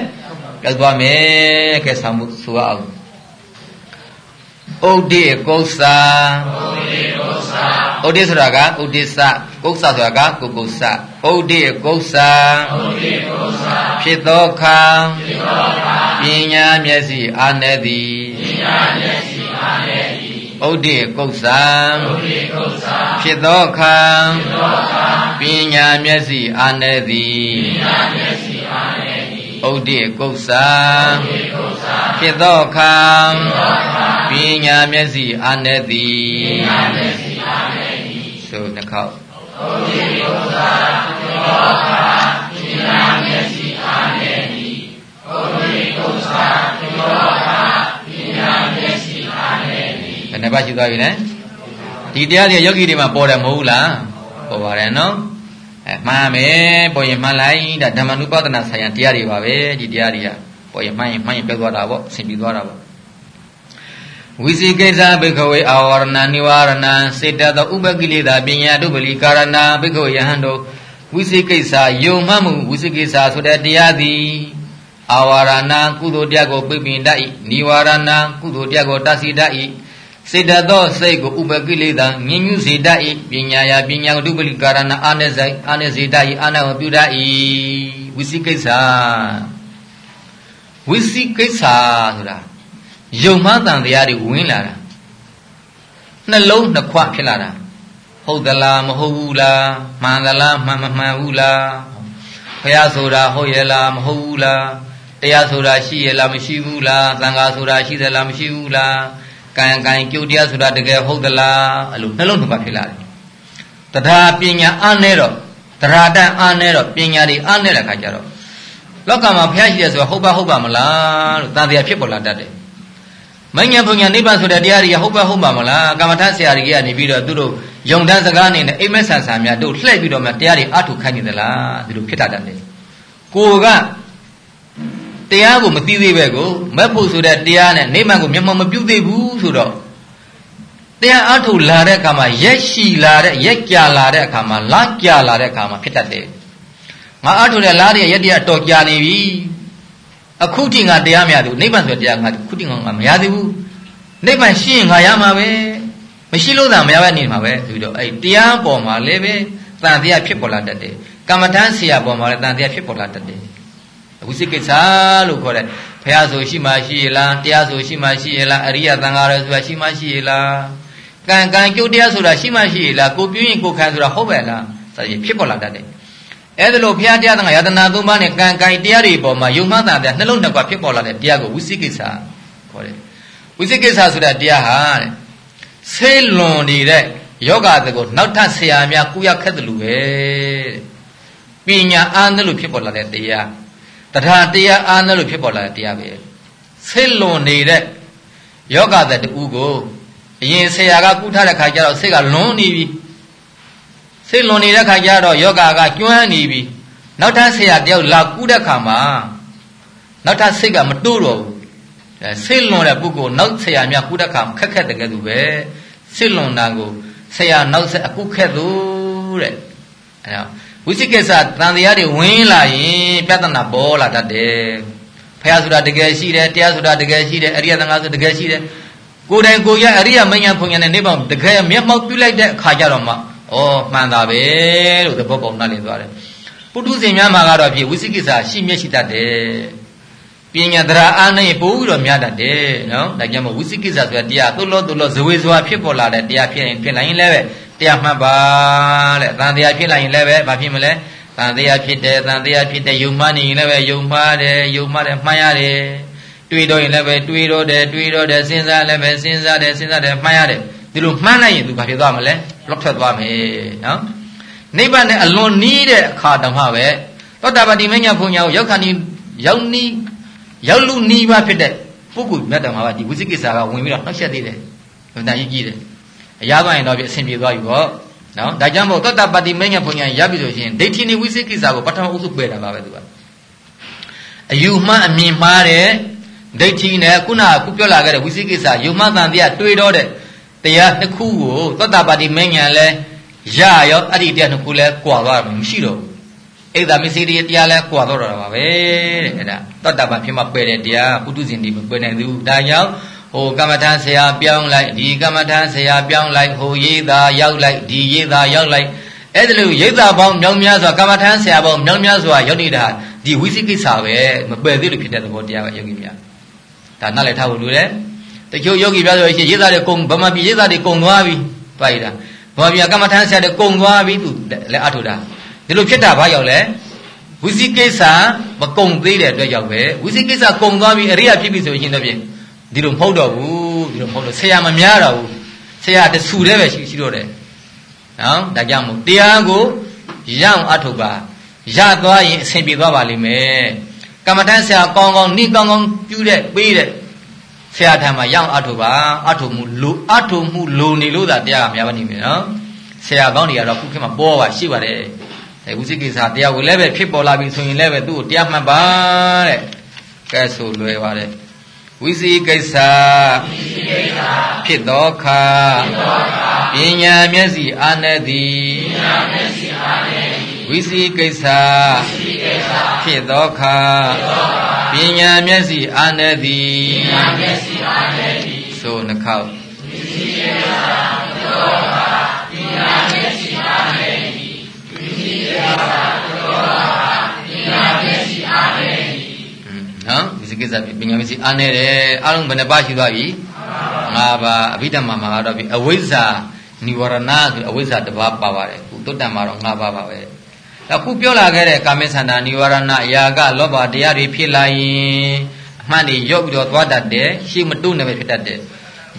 ပျောက်သွားမယ်ကဲဆောင်မှုဆိုအောင်ဥဒိကု္စာဥဒိကု္စာဥဒိဆိုတာကဥဒိစ္စ ကု္စာဆိုတာကကုကု္စာဥဒိကု္စာဥဒိကု္စာဖြစ်သောခံဖြစ်သောခံပညာမျက်စိအာနေသည်ပညာမျက်စိအာနေသည်ဥဒိကု္စာဥဒိကု္စာဖြစ်သောခံဖြစ်သောခံပညာမျက်စိအာနေသည်ပညာမျက်စိအာနေသည်ဥဒိကု္စာဥဒိကု္စာဖြစ်သောခံဖြစ်သောခံပညာမျက်စိအာနေသည်ပညာမျက်စိအာနေသည်သို့နှခေါက် ဩဒီဥစ္စာသောခာပညာမျက်စိအာနေသည်ဩဒီဥစ္စာသောခာပညာမျက်စိအာနေသည်ဘယ်နှပတ်ရှိသွားပြီလဲဒီတရားတွေယောဂီတွေမှာပေါ်တယ်မဟုတ်ဘူးလားပေါ်ပါတယ်နော်အဲမှားမယ်ပေါ်ရင်မှန်လိုက်ဒါဓမ္မနုပဒနာဆိုင်ရာတရားတွေပါပဲဒီတရားတွေကပေါ်ရင်မှန်ရင်မှန်ရင်ပြောသွားတာပေါ့ဆင်ပြီးသွားတာပေါ့ ဝိသိကိစ္စဘိခဝေအာဝရဏနိဝရဏစေတသောဥပကိလေသာပညာတုပလီကာရဏဘိခဝေယဟန်တို့ဝိသိကိစ္စယုံမှမှုဝိသိကိစ္စဆိုတဲ့တရားသည်အာဝရဏကုသိုလ်တရားကိုပြပင်တတ်၏နိဝရဏကုသိုလ်တရားကိုတတ်စီတတ်၏စေတသောစိတ်ကိုဥပကိလေသာငြင်းညူစေတတ်၏ပညာယာပညာတုပလီကာရဏအာနေဆိုင်အာနေစေတတ်၏အာနာဝပြုတတ်၏ဝိသိကိစ္စဝိသိကိစ္စဆိုတာ ယုံမှန်တန်တရားတွေဝင်လာတာနှလုံးနှစ်ခွဖြစ်လာတာဟုတ်သလားမဟုတ်ဘူးလားမှန်သလားမှန်မမှန်ဘူးလားဘုရားဆိုတာဟုတ်ရဲ့လားမဟုတ်ဘူးလားတရားဆိုတာရှိရဲ့လားမရှိဘူးလားသံဃာဆိုတာရှိသလားမရှိဘူးလားကံကံကြုတ်တရားဆိုတာတကယ်ဟုတ်သလားအဲ့လိုနှလုံးနှစ်ခွဖြစ်လာတယ်တရားပညာအားနဲ့တော့တရားတန်အားနဲ့တော့ပညာတွေအားနဲ့တဲ့ခါကျတော့လောကမှာဘုရားရှိတယ်ဆိုတာဟုတ်ပါဟုတ်ပါမလားလို့တန်တရားဖြစ်ပေါ်လာတတ်တယ် မဉ္ဇဉ်ဘုံညာနိဗ္ဗာန်ဆိုတဲ့တရားတွေကဟုတ်ပါဟုတ်ပါမလားကမ္မထဆရာကြီးကနေပြီးတော့သူတို့ယုံတန်းစကားအနေနဲ့အိမ်မက်ဆန်ဆန်များတို့လှည့်ပြီးတော့မှတရားတွေအထုခိုင်းနေသလားဒီလိုဖြစ်တတ်တယ်ကိုကတရားကိုမသိသေးပဲကိုမက်ဖို့ဆိုတဲ့တရားနဲ့နိဗ္ဗာန်ကိုမျက်မှောက်မပြုသေးဘူးဆိုတော့တရားအထုလာတဲ့အခါမှာရက်ရှိလာတဲ့ရက်ကြလာတဲ့အခါမှာလကြလာတဲ့အခါမှာဖြစ်တတ်တယ်ငါအထုတဲ့လားတဲ့ရက်တည်းအတော်ကြာနေပြီ အခုတိငါတရားမရဘူးနိဗ္ဗာန်ဆိုတရားငါခုတိငါမရသေးဘူးနိဗ္ဗာန်ရှိရင်ငါရမှာပဲမရှိလို့သာမရဘဲနေမှာပဲဆိုပြီးတော့အဲ့တရားပေါ်မှာလည်းပဲတန်တရားဖြစ်ပေါ်လာတတ်တယ်ကမ္မထမ်းဆရာပေါ်မှာလည်းတန်တရားဖြစ်ပေါ်လာတတ်တယ်ဝိသိကိစ္စလို့ခေါ်တဲ့ဘုရားဆိုရှိမှရှိရလားတရားဆိုရှိမှရှိရလားအရိယသံဃာရဆိုတာရှိမှရှိရလားကံကံကျုပ်တရားဆိုတာရှိမှရှိရလားကိုပြင်းရင်ကိုခံဆိုတာဟုတ်ပဲလားဆိုရင်ဖြစ်ပေါ်လာတတ်တယ် အဲ့ဒါလို့ဘုရားတရားသံဃာယတနာသုံးပါးနဲ့ကံကံတရားတွေပေါ်မှာယုံမှန်တာတဲ့နှလုံးနှစ်ခွဖြစ်ပေါ်လာတဲ့တရားကိုဝိသိကိစ္စခေါ်တယ်ဝိသိကိစ္စဆိုတဲ့တရားဟာတဲ့ဆေးလွန်နေတဲ့ယောဂတကိုနောက်ထပ်ဆရာများကုရခက်တယ်လို့ပဲပညာအားနဲ့လို့ဖြစ်ပေါ်လာတဲ့တရားတရားတရားအားနဲ့လို့ဖြစ်ပေါ်လာတဲ့တရားပဲဆေးလွန်နေတဲ့ယောဂတတူကိုအရင်ဆရာကကုထားတဲ့ခါကျတော့စိတ်ကလွန်နေပြီ စိတ်လွန်နေတဲ့ခါကျတော့ယောဂကကျွမ်းနေပြီနောက်ထပ်ဆရာတယောက်လာကူးတဲ့ခါမှာနောက်ထပ်စိတ်ကမတိုးတော့ဘူးစိတ်လွန်တဲ့ပုဂ္ဂိုလ်နောက်ဆရာများကူးတဲ့ခါခက်ခက်တကယ်သူပဲစိတ်လွန်တာကိုဆရာနောက်ဆက်အခုခက်သူတဲ့အဲဒါဝိသိကိစ္စတန်တရားတွေဝင်လာရင်ပြဿနာပေါ်လာတတ်တယ်ဖះဆိုတာတကယ်ရှိတယ်တရားဆိုတာတကယ်ရှိတယ်အရိယသံဃာဆိုတကယ်ရှိတယ်ကိုယ်တိုင်ကိုယ်ရအရိယမဉ္ဇဉ်ဖွဉ္ဇဉ်နဲ့နေပေါင်းတကယ်မျက်မှောက်ပြုလိုက်တဲ့အခါကျတော့မှ ဩမှန်တာပဲလို့သဘောပေါက်နားလည်သွားတယ်ပုထုဇဉ်များမှာကတော့ဖြစ်ဝိသိကိစ္စရှိမျက်ရှိတတ်တယ်ပညာတရားအားနဲ့ပို့ပြီးတော့များတတ်တယ်နော်ဒါကြောင့်မို့ဝိသိကိစ္စဆိုတဲ့တရားသုလောသုလောဇဝေဇဝါဖြစ်ပေါ်လာတဲ့တရားဖြစ်ရင်ဖြစ်နိုင်ရင်လည်းပဲတရားမှတ်ပါတဲ့တန်တရားဖြစ်လိုက်ရင်လည်းပဲဘာဖြစ်မလဲတန်တရားဖြစ်တယ်တန်တရားဖြစ်တယ်ယုံမှနေရင်လည်းပဲယုံမှားတယ်ယုံမှားတယ်မှန်ရတယ်တွေးတော့ရင်လည်းပဲတွေးတော့တယ်တွေးတော့တယ်စဉ်းစားလည်းပဲစဉ်းစားတယ်စဉ်းစားတယ်မှန်ရတယ် ဒီလိုမှန်းလိုက်ရင်သူဘာဖြစ်သွားမလဲလော့ထွက်သွားမယ်နော်နိဗ္ဗာန်နဲ့အလွန်နီးတဲ့အခါတောင်မှပဲသောတာပတိမညာဘုံညာကိုရောက်ခဏီရောက်နီးရောက်လူနီးပါဖြစ်တဲ့ပုဂ္ဂိုလ်မြတ်တော်မှာဒီဝိသိကိစ္စကဝင်ပြီးတော့နှောက်ယှက်သေးတယ်ဘုရားကြီးကြီးတယ်အရာသွားရင်တော့ပြအဆင်ပြေသွားပြီပေါ့နော်ဒါကြောင့်မို့သောတာပတိမညာဘုံညာရပ်ပြီဆိုရင်ဒိဋ္ဌိနိဝိသိကိစ္စကိုပထမအုပ်စုပယ်တာပါပဲသူကအယူမှန်အမြင်မှားတဲ့ဒိဋ္ဌိနဲ့ခုနကခုပြောလာခဲ့တဲ့ဝိသိကိစ္စယူမှန်တန်တရားတွေးတော့တဲ့ တရားတစ်ခုကိုသောတာပတိမညာလဲရရောအဲ့ဒီတရားနှစ်ခုလဲကွာသွားမှာမရှိတော့ဘူးအိဒါမစ္စည်းတရားလဲကွာတော့တာပါပဲတဲ့အဲ့ဒါသောတာပန်ဖြစ်မှပယ်တဲ့တရားပုထုဇဉ်ဒီမပယ်နိုင်ဘူးဒါကြောင့်ဟိုကမ္မထဆရာပြောင်းလိုက်ဒီကမ္မထဆရာပြောင်းလိုက်ဟိုရေးသားရောက်လိုက်ဒီရေးသားရောက်လိုက်အဲ့ဒါလို့ရိတ်သာပေါင်းမြောင်များစွာကမ္မထဆရာပေါင်းမြောင်များစွာရောက်နေတာဒီဝိသိကိစ္စပဲမပယ်သေးလို့ဖြစ်တဲ့သဘောတရားပဲယောဂီများဒါနားလည်ထားဖို့လိုတယ် တချို့ယောဂီပြောဆိုရှင်ရေးသားတွေကုံဗမာပြည်ရေးသားတွေကုံသွားပြီတွားရတာဗမာပြည်ကမ္မထဆရာတွေကုံသွားပြီသူလည်းအထုတာဒီလိုဖြစ်တာဘာရောက်လဲဝိသိကိစ္စမကုံသေးတဲ့အတွက်ကြောင့်ပဲဝိသိကိစ္စကုံသွားပြီအရိယာဖြစ်ပြီဆိုရင်တော့ပြင်ဒီလိုမဟုတ်တော့ဘူးဒီလိုမဟုတ်တော့ဆရာမများတော့ဘူးဆရာတဆူတည်းပဲရှိရှိတော့တယ်နော်ဒါကြောင့်မို့တရားကိုရအောင်အထုတ်ပါရသွားရင်အဆင်ပြေသွားပါလိမ့်မယ်ကမ္မထဆရာကောင်းကောင်းနှိကောင်းကောင်းပြုတဲ့ပေးတဲ့ ဆရာထံမှာရအောင်အထုတ်ပါအထုတ်မှုလိုအထုတ်မှုလိုနေလို့သာတရားကများပါနေမယ်နော်ဆရာကောင်းတွေကတော့ခုခေတ်မှာပေါ်ပါရှိပါတယ်အဲဝိသိကိစ္စတရားကိုလည်းပဲဖြစ်ပေါ်လာပြီဆိုရင်လည်းပဲသူ့ကိုတရားမှတ်ပါတဲ့ကဲဆိုလွယ်ပါတယ်ဝိသိကိစ္စဖြစ်သောအခါပညာမျက်စိအာနသည် ဝိသိကိစ္စဖြစ်သောအခါပညာမျက်စိအာနသည်ဆိုနှခေါက်ဝိသိကိစ္စဖြစ်သောအခါပညာမျက်စိအာနသည်ဝိသိကိစ္စဖြစ်သောအခါပညာမျက်စိအာနသည်နော်ဝိသိကိစ္စပညာမျက်စိအာနေတယ်အလုံးဘယ်နှပါရှိသွားပြီ၅ပါးအဘိဓမ္မာမှာတော့ပြီအဝိဇ္ဇာនិဝရဏဆိုအဝိဇ္ဇာတစ်ပါးပါပါတယ်ခုတုတ္တံမှာတော့၅ပါးပါပဲ အခုပြောလာခဲ့တဲ့ကာမိသန္တာနိဝရဏအရာကလောဘတရားတွေဖြစ်လာရင်အမှန်တွေရုပ်ပြီးတော့သွားတတ်တယ်ရှေ့မတုနဲ့ပဲဖြစ်တတ်တယ်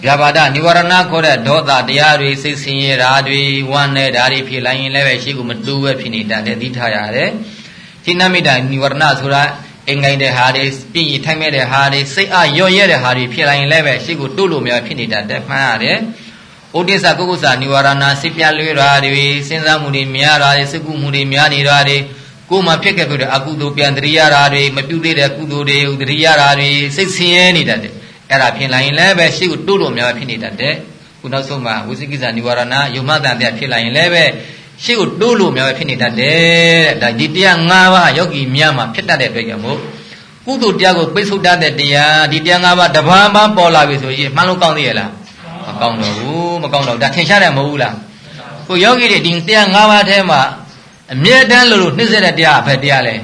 ဗျာပါဒနိဝရဏခေါ်တဲ့ဒေါသတရားတွေစိတ်ဆင်းရဲဓာတွေဝမ်းနည်းဓာတွေဖြစ်လာရင်လည်းပဲရှေ့ကမတူပဲဖြစ်နေတတ်တယ်သိထားရတယ်။ရှင်နမိတနိဝရဏဆိုတာအင်္ဂိုင်းတဲ့ဟာတွေပြင်းရထိုက်မဲ့တဲ့ဟာတွေစိတ်အားယော့ရဲတဲ့ဟာတွေဖြစ်လာရင်လည်းပဲရှေ့ကတုလို့မရဖြစ်နေတတ်တယ်မှန်ရတယ်။ ဩဒိစ္စကုက္ကုစာនិဝရဏစိတ်ပြလွေးတာတွေစဉ်းစားမှုတွေများတာတွေစိတ်ကူးမှုတွေများနေတာတွေကိုယ်မှဖြစ်ခဲ့တဲ့အကုသိုလ်ပြန်တရိယာတာတွေမပြုသေးတဲ့ကုသိုလ်တွေတရိယာတာတွေစိတ်ဆင်းရဲနေတတ်တယ်။အဲ့ဒါဖြစ်လာရင်လည်းပဲရှေ့ကိုတိုးလို့များဖြစ်နေတတ်တယ်။ခုနောက်ဆုံးမှာဝိသိကိစ္စនិဝရဏယုံမတန်တဲ့ဖြစ်လာရင်လည်းပဲရှေ့ကိုတိုးလို့များဖြစ်နေတတ်တယ်တဲ့ဒါဒီတရား၅ပါးယောဂီများမှာဖြစ်တတ်တဲ့အတွက်ကြောင့်မို့ကုသိုလ်တရားကိုပိတ်ဆို့တတ်တဲ့တရားဒီတရား၅ပါးတဘာမှပေါ်လာပြီဆိုရင်မှန်လို့ကောင်းသေးရဲ့လား မကောင်းတော့ဘူးမကောင်းတော့ဒါထင်ရှားတယ်မဟုတ်ဘူးလားကိုယောဂီတွေဒီတရား၅ပါးထဲမှာအမြဲတမ်းလို့လို့နှိမ့်ဆက်တဲ့တရားဘယ်တရားလဲ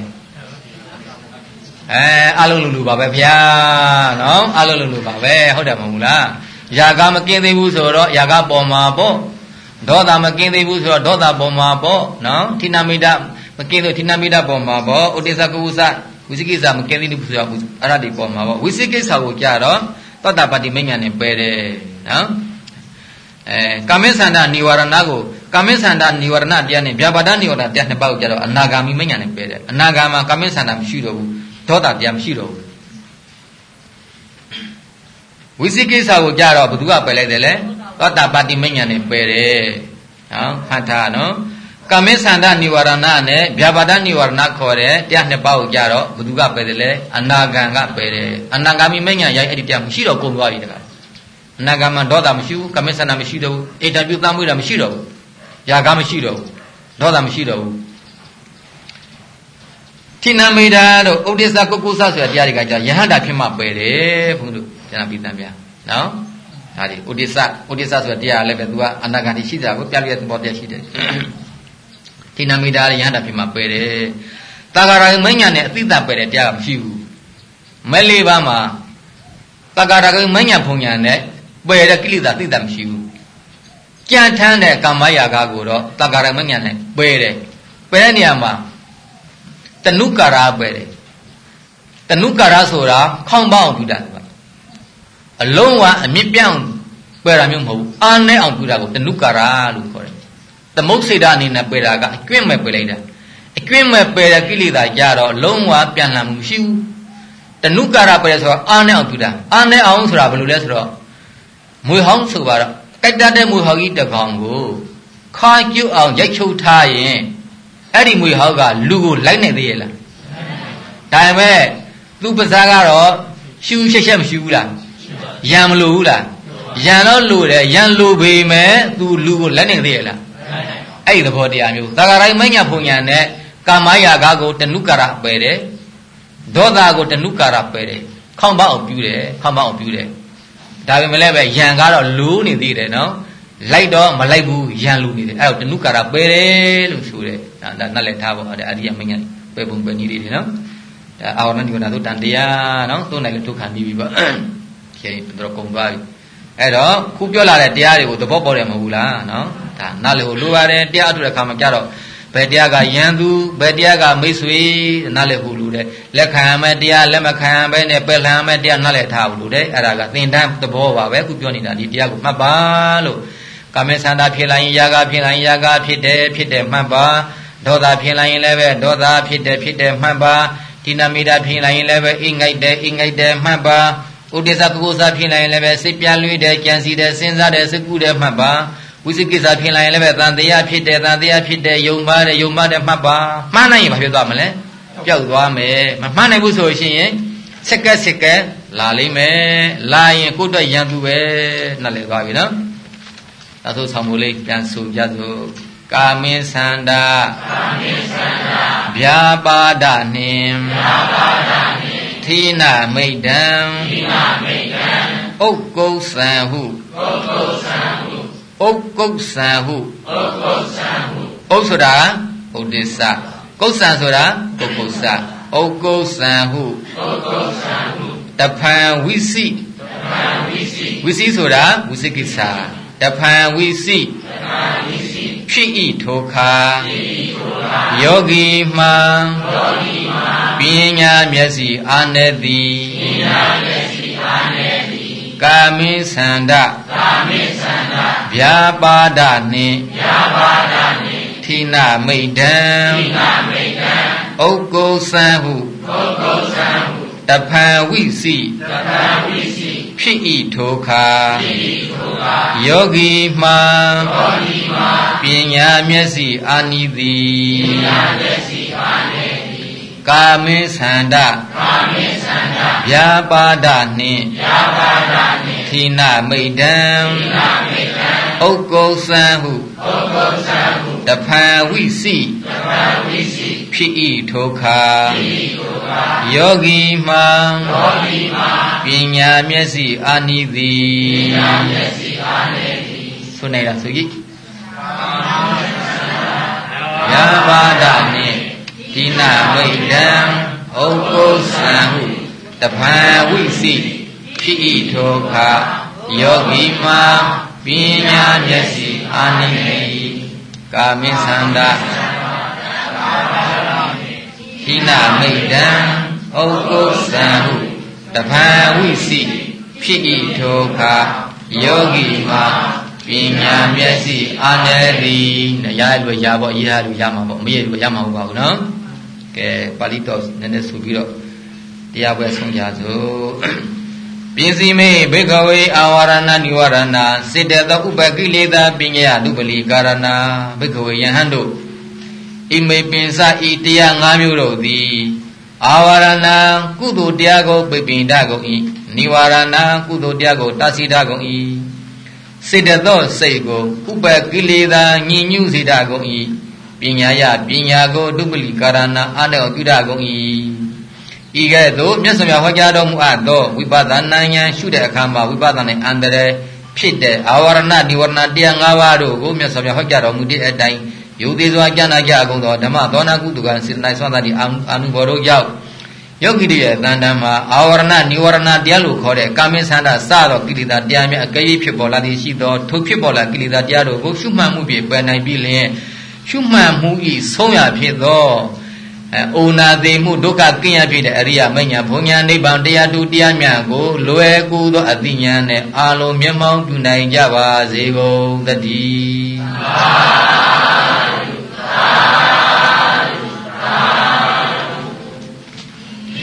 အဲအလုံးလူလူပါပဲဗျာနော်အလုံးလူလူပါပဲဟုတ်တယ်မဟုတ်ဘူးလားຢာကမကင်းသေးဘူးဆိုတော့ຢာကပေါ်မှာပေါ့ဒေါသမကင်းသေးဘူးဆိုတော့ဒေါသပေါ်မှာပေါ့နော်ဌိနမိတမကင်းသေးဌိနမိတပေါ်မှာပေါ့ဥဒိစ္စကုဝုစဝိသိကိစ္စမကင်းသေးဘူးဆိုတော့အဲ့ဒါဒီပေါ်မှာပေါ့ဝိသိကိစ္စကိုကြတော့ သောတာပတိမိညာနဲ့ပယ်တယ်နော်အဲကာမေသန္တာနိဝရဏကိုကာမေသန္တာနိဝရဏတရားနဲ့ဗျာပါဒနိဝရဏတရားနှစ်ပါးကိုကြတော့အနာဂါမိမိညာနဲ့ပယ်တယ်အနာဂါမှာကာမေသန္တာမရှိတော့ဘူးဒေါသတရားမရှိတော့ဘူးဝိသိကိစ္စကိုကြတော့ဘသူကပယ်လိုက်တယ်လဲသောတာပတိမိညာနဲ့ပယ်တယ်နော်ဖတ်ထားနော် ကာမေသန္တာនិဝရဏနဲ့ဗျာပါဒនិဝရဏခေါ်တဲ့တရားနှစ်ပါးကိုကြတော့ဘသူကပယ်တယ်လဲအနာဂံကပယ်တယ်အနာဂါမိမဉ္ဇဏ်ရိုက်အဲ့ဒီတရားမရှိတော့ကုန်သွားပြီတခါအနာဂါမှာဒေါသမရှိဘူးကာမေသန္တာမရှိတော့ဘူးအေတံပြုသမ်းမွေးတာမရှိတော့ဘူးຢာကမရှိတော့ဘူးဒေါသမရှိတော့ဘူးဌိနမေတာတို့ဥဒိစ္စကုက္ကုသဆိုတဲ့တရားတွေကကြာယဟန္တာဖြစ်မှပယ်တယ်ဘုန်းကြီးတို့ကျန်ပြီးတန်ဗျာနော်ဒါဒီဥဒိစ္စဥဒိစ္စဆိုတဲ့တရားလည်းပဲ तू ကအနာဂတ်ရှိတာကိုပြပြသဘောတရားရှိတယ် ဌိနမေတာယဟန္တာဖြစ်မှပယ်တယ်တာဂရမဉ္ဇဏ်နဲ့အသိတပယ်တဲ့တရားကမရှိဘူးမဲလေးပါးမှာတာဂရမဉ္ဇဏ်ဖုန်ညာနဲ့ပယ်တဲ့ကိလေသာသိတာမရှိဘူးကြံထမ်းတဲ့ကာမရာဂကိုတော့တက္ကရာမညာနဲ့ပယ်တယ်ပယ်တဲ့နေရာမှာတနုကာရပယ်တယ်တနုကာရဆိုတာခေါင်းပေါအောင်ပြုတာအလုံးဝအမြင့်ပြောင်းပယ်တာမျိုးမဟုတ်ဘူးအာနဲ့အောင်ပြုတာကိုတနုကာရလို့ခေါ်တယ် သမုတ်စေတအနေနဲ့ပယ်တာကအကျွင့်မဲ့ပယ်လိုက်တာအကျွင့်မဲ့ပယ်တဲ့ကိလေသာကြတော့လုံးဝပြန်လှန်မှုမရှိဘူးတနုကာရပယ်ဆိုတော့အာနဲ့အောင်ပြုတာအာနဲ့အောင်ဆိုတာဘယ်လိုလဲဆိုတော့မွေဟောင်းဆိုပါတော့ကြိုက်တတ်တဲ့မွေဟောင်းကြီးတကောင်ကိုခါကျွတ်အောင်ရိုက်ချုပ်ထားရင်အဲ့ဒီမွေဟောင်းကလူကိုလိုက်နိုင်သေးရဲ့လားဒါပေမဲ့သူ့ပါးစားကတော့ရှူးရှက်ရှက်မရှိဘူးလားရံမလို့ဘူးလားရံတော့လို့တယ်ရံလို့ပေမဲ့သူလူကိုလက်နိုင်သေးရဲ့လား အဲ့ဒီသဘောတရားမျိုးသာဂရိုင်းမညာဖုန်ညာနဲ့ကာမယာဂကိုတနုကာရပယ်တယ်ဒေါသကိုတနုကာရပယ်တယ်ခေါင်းပေါအောင်ပြူးတယ်ခေါင်းပေါအောင်ပြူးတယ်ဒါပေမဲ့လည်းပဲယံကတော့လူနေသေးတယ်နော်လိုက်တော့မလိုက်ဘူးယံလူနေတယ်အဲ့တော့တနုကာရပယ်တယ်လို့ဆိုတယ်ဒါနတ်လက်ထားပေါ့အဲ့ဒီအမညာပယ်ပုံပယ်နည်းလေးတွေနော်အာဝရဏဒီဝနာတို့တန်တရားနော်သုံးနိုင်လို့ဒုက္ခနီးပြီပေါ့ကျေတော်ကုံသွားပြီ အဲ့တော့ခုပြောလာတဲ့တရားတွေကိုသဘောပေါက်တယ်မဟုတ်ဘူးလားနော်ဒါနားလေကိုလိုပါတယ်တရားအထုတဲ့ခါမှာကြတော့ဘယ်တရားကယံသူဘယ်တရားကမိတ်ဆွေနားလေကိုလူတဲ့လက်ခံရမယ်တရားလက်မခံရဘဲနဲ့ပယ်လှန်ရမယ်တရားနားလေထားဘူးလို့တဲ့အဲ့ဒါကသင်တန်းသဘောပါပဲခုပြောနေတာဒီတရားကိုမှတ်ပါလို့ကာမေသန္တာဖြစ်လာရင်ယာကဖြစ်လာရင်ယာကဖြစ်တယ်ဖြစ်တယ်မှတ်ပါဒေါသဖြစ်လာရင်လည်းပဲဒေါသဖြစ်တယ်ဖြစ်တယ်မှတ်ပါဒီနာမိတာဖြစ်လာရင်လည်းပဲအိငိုက်တယ်အိငိုက်တယ်မှတ်ပါ ဥဒိစ္စကုသဖြစ်လာရင်လည်းပဲစိတ်ပြလွေးတယ်ကြံစီတယ်စဉ်းစားတယ်စကုတယ်မှတ်ပါဝိသိကိစ္စဖြစ်လာရင်လည်းပဲတန်တရားဖြစ်တယ်တန်တရားဖြစ်တယ်ယုံပါတယ်ယုံပါတယ်မှတ်ပါမှားနိုင်ရင်ဘာဖြစ်သွားမလဲပျောက်သွားမယ်မမှားနိုင်ဘူးဆိုရှင်စက်ကက်စက်ကက်လာလိမ့်မယ်လာရင်ကိုယ့်အတွက်ရန်သူပဲနှက်လေသွားပြီနော်ဒါဆိုဆောင်မလေးပြန်ဆိုကြစို့ကာမင်းသန္တာကာမင်းသန္တာဗျာပါဒနှင့်ဗျာပါဒနှင့် သီနာမိတ်တံသီနာမိတ်တံဥက္ကုသံဟုဥက္ကုသံဟုဥက္ကုသံဟုဥက္ကုသံဟုဥက္ဆိုတာဥဒိစ္စကုသံဆိုတာပုဂ္ဂုစဥက္ကုသံဟုဥက္ကုသံဟုတဖန်ဝိစီတဖန်ဝိစီဝိစီဆိုတာဝိသိကိစ္စ တဖန်ဝိစီတဖန်ဝိစီဖြစ်ဤထိုခါယောဂီမှန်ပညာမျက်စိအာနေသည်ကာမိသန္တဗျာပါဒနှင့်ထိနာမိတ်တံဥက္ကုသံဟုတဖန်ဝိစီ ဖြစ်ဤထိုခါယောဂီမှန်ပညာမျက်စိအာနိသည်ကာမေသန္တဗျာပါဒနှင့်ခိနာမိတ်တံ ဥက္ကုသံဟုတဖန်ဝိစီဖြစ်ဤထိုခါယောဂီမှန်ပညာမျက်စိအာနိသည်ဆိုနိုင်လားဆိုကြည့်ယဘာဒနှင့်ဒီနာမိတ်တံဥက္ကုသံဟုတဖန်ဝိစီဖြစ်ဤထိုခါယောဂီမှန် ပညာမျက်စိအာနိသည်ကာမိသန္တာခိနာမိတ်တံဩကုသံဟုတဖန်ဝိစီဖြစ်ဤထိုခါယောဂီမှာပညာမျက်စိအာနေသည်ရရလို့ရပေါ့ရရလို့ရမှာပေါ့မရလို့ရမှာမဟုတ်ပါဘူးနော်ကဲပါဠိတော်နည်းနည်းဆိုပြီးတော့တရားပွဲဆုံးကြစို့ ပြင်းစီမေဘေကဝေအာဝရဏနိဝရဏစေတသောဥပကိလေသာပညာဒုပလီကာရဏဘေကဝေယဟန်တို့ဣမေပင်စဤတရား၅မျိုးတို့သည်အာဝရဏကုသိုလ်တရားကိုပိပိန္ဒကုန်၏နိဝရဏကုသိုလ်တရားကိုတာစီတာကုန်၏စေတသောစိတ်ကိုဥပကိလေသာညင်ညူစေတာကုန်၏ပညာယပညာကိုဒုပလီကာရဏအာနောပြုတာကုန်၏ ဤကဲ့သို့မြတ်စွာဘုရားဟောကြားတော်မူအပ်သောဝိပဿနာဉာဏ်ရှုတဲ့အခါမှာဝိပဿနာအန္တရာယ်ဖြစ်တဲ့အာဝရဏနိဝရဏတရား၅ပါးတို့ကိုမြတ်စွာဘုရားဟောကြားတော်မူတဲ့အတိုင်းယုတ်သေးစွာကြံ့နာကြအကုန်သောဓမ္မသောနာကုသကစေတနာဆွမ်းသာတိအာနုဘောတို့ကြောင့်ယောဂီတွေရဲ့တန်တမ်းမှာအာဝရဏនិဝရဏတရားလို့ခေါ်တဲ့ကာမိသန္တာစသောကိလေသာတရားများအကရေးဖြစ်ပေါ်လာသည်ရှိသောထိုဖြစ်ပေါ်လာကိလေသာတရားတို့ကိုရှုမှတ်မှုဖြင့်ပယ်နိုင်ပြီးလျင်ရှုမှတ်မှုဤဆုံးရဖြစ်သော အဲအိုနာသေးမှုဒုက္ခကင်းရဖြစ်တဲ့အရိယာမဉ္ဇဉ်ဘုံညာနိဗ္ဗာန်တရားတူတရားများကိုလွယ်ကူသောအသိဉာဏ်နဲ့အာလုံးမျက်မှောက်ပြုနိုင်ကြပါစေကုန်သတည်း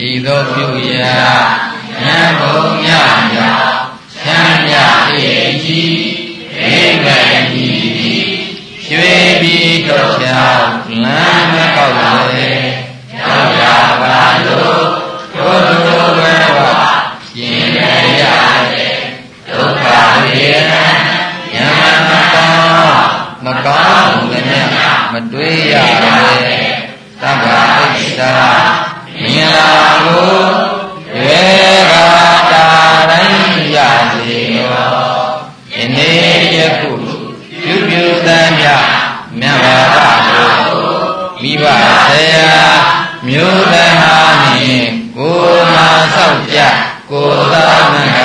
ဤသို့ပြုရာဉာဏ်ဘုံညာညာချမ်းမြအေကြီးဧကတိရွှေပြီးတော့ချောင်းလမ်း တွေးရလေသဗ္ဗဣစ္ဆာမင်္ဂလာကိုရေကတာတိုင်းရစေရောယနေ့ယခုပြုပြုသမ်းမြမြတ်ဘာသာကိုမိဘဆရာမျိုးသားနှင့်ကိုမာဆောက်ကြကိုသာမက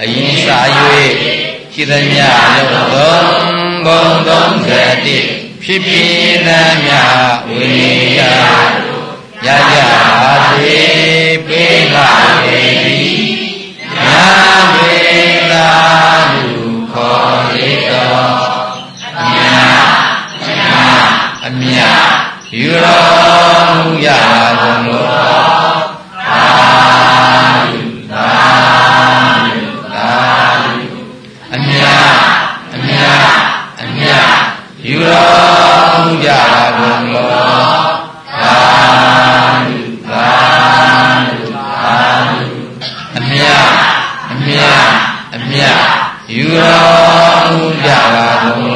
အရင်စာ၍ရှိသမျှလုံးသုံးဘုံ ဖြစ်ပြီးသမျှဝိရရကြစေပေးပါလေညာဝေလာလူခေါ်လေတော်ညာညာအမြယူတော်မူရကုန်သောသာသာ ယူတော်ကြကုန်သောသာဓုသာဓုသာဓုအမြအမြအမြယူတော်ကြကုန်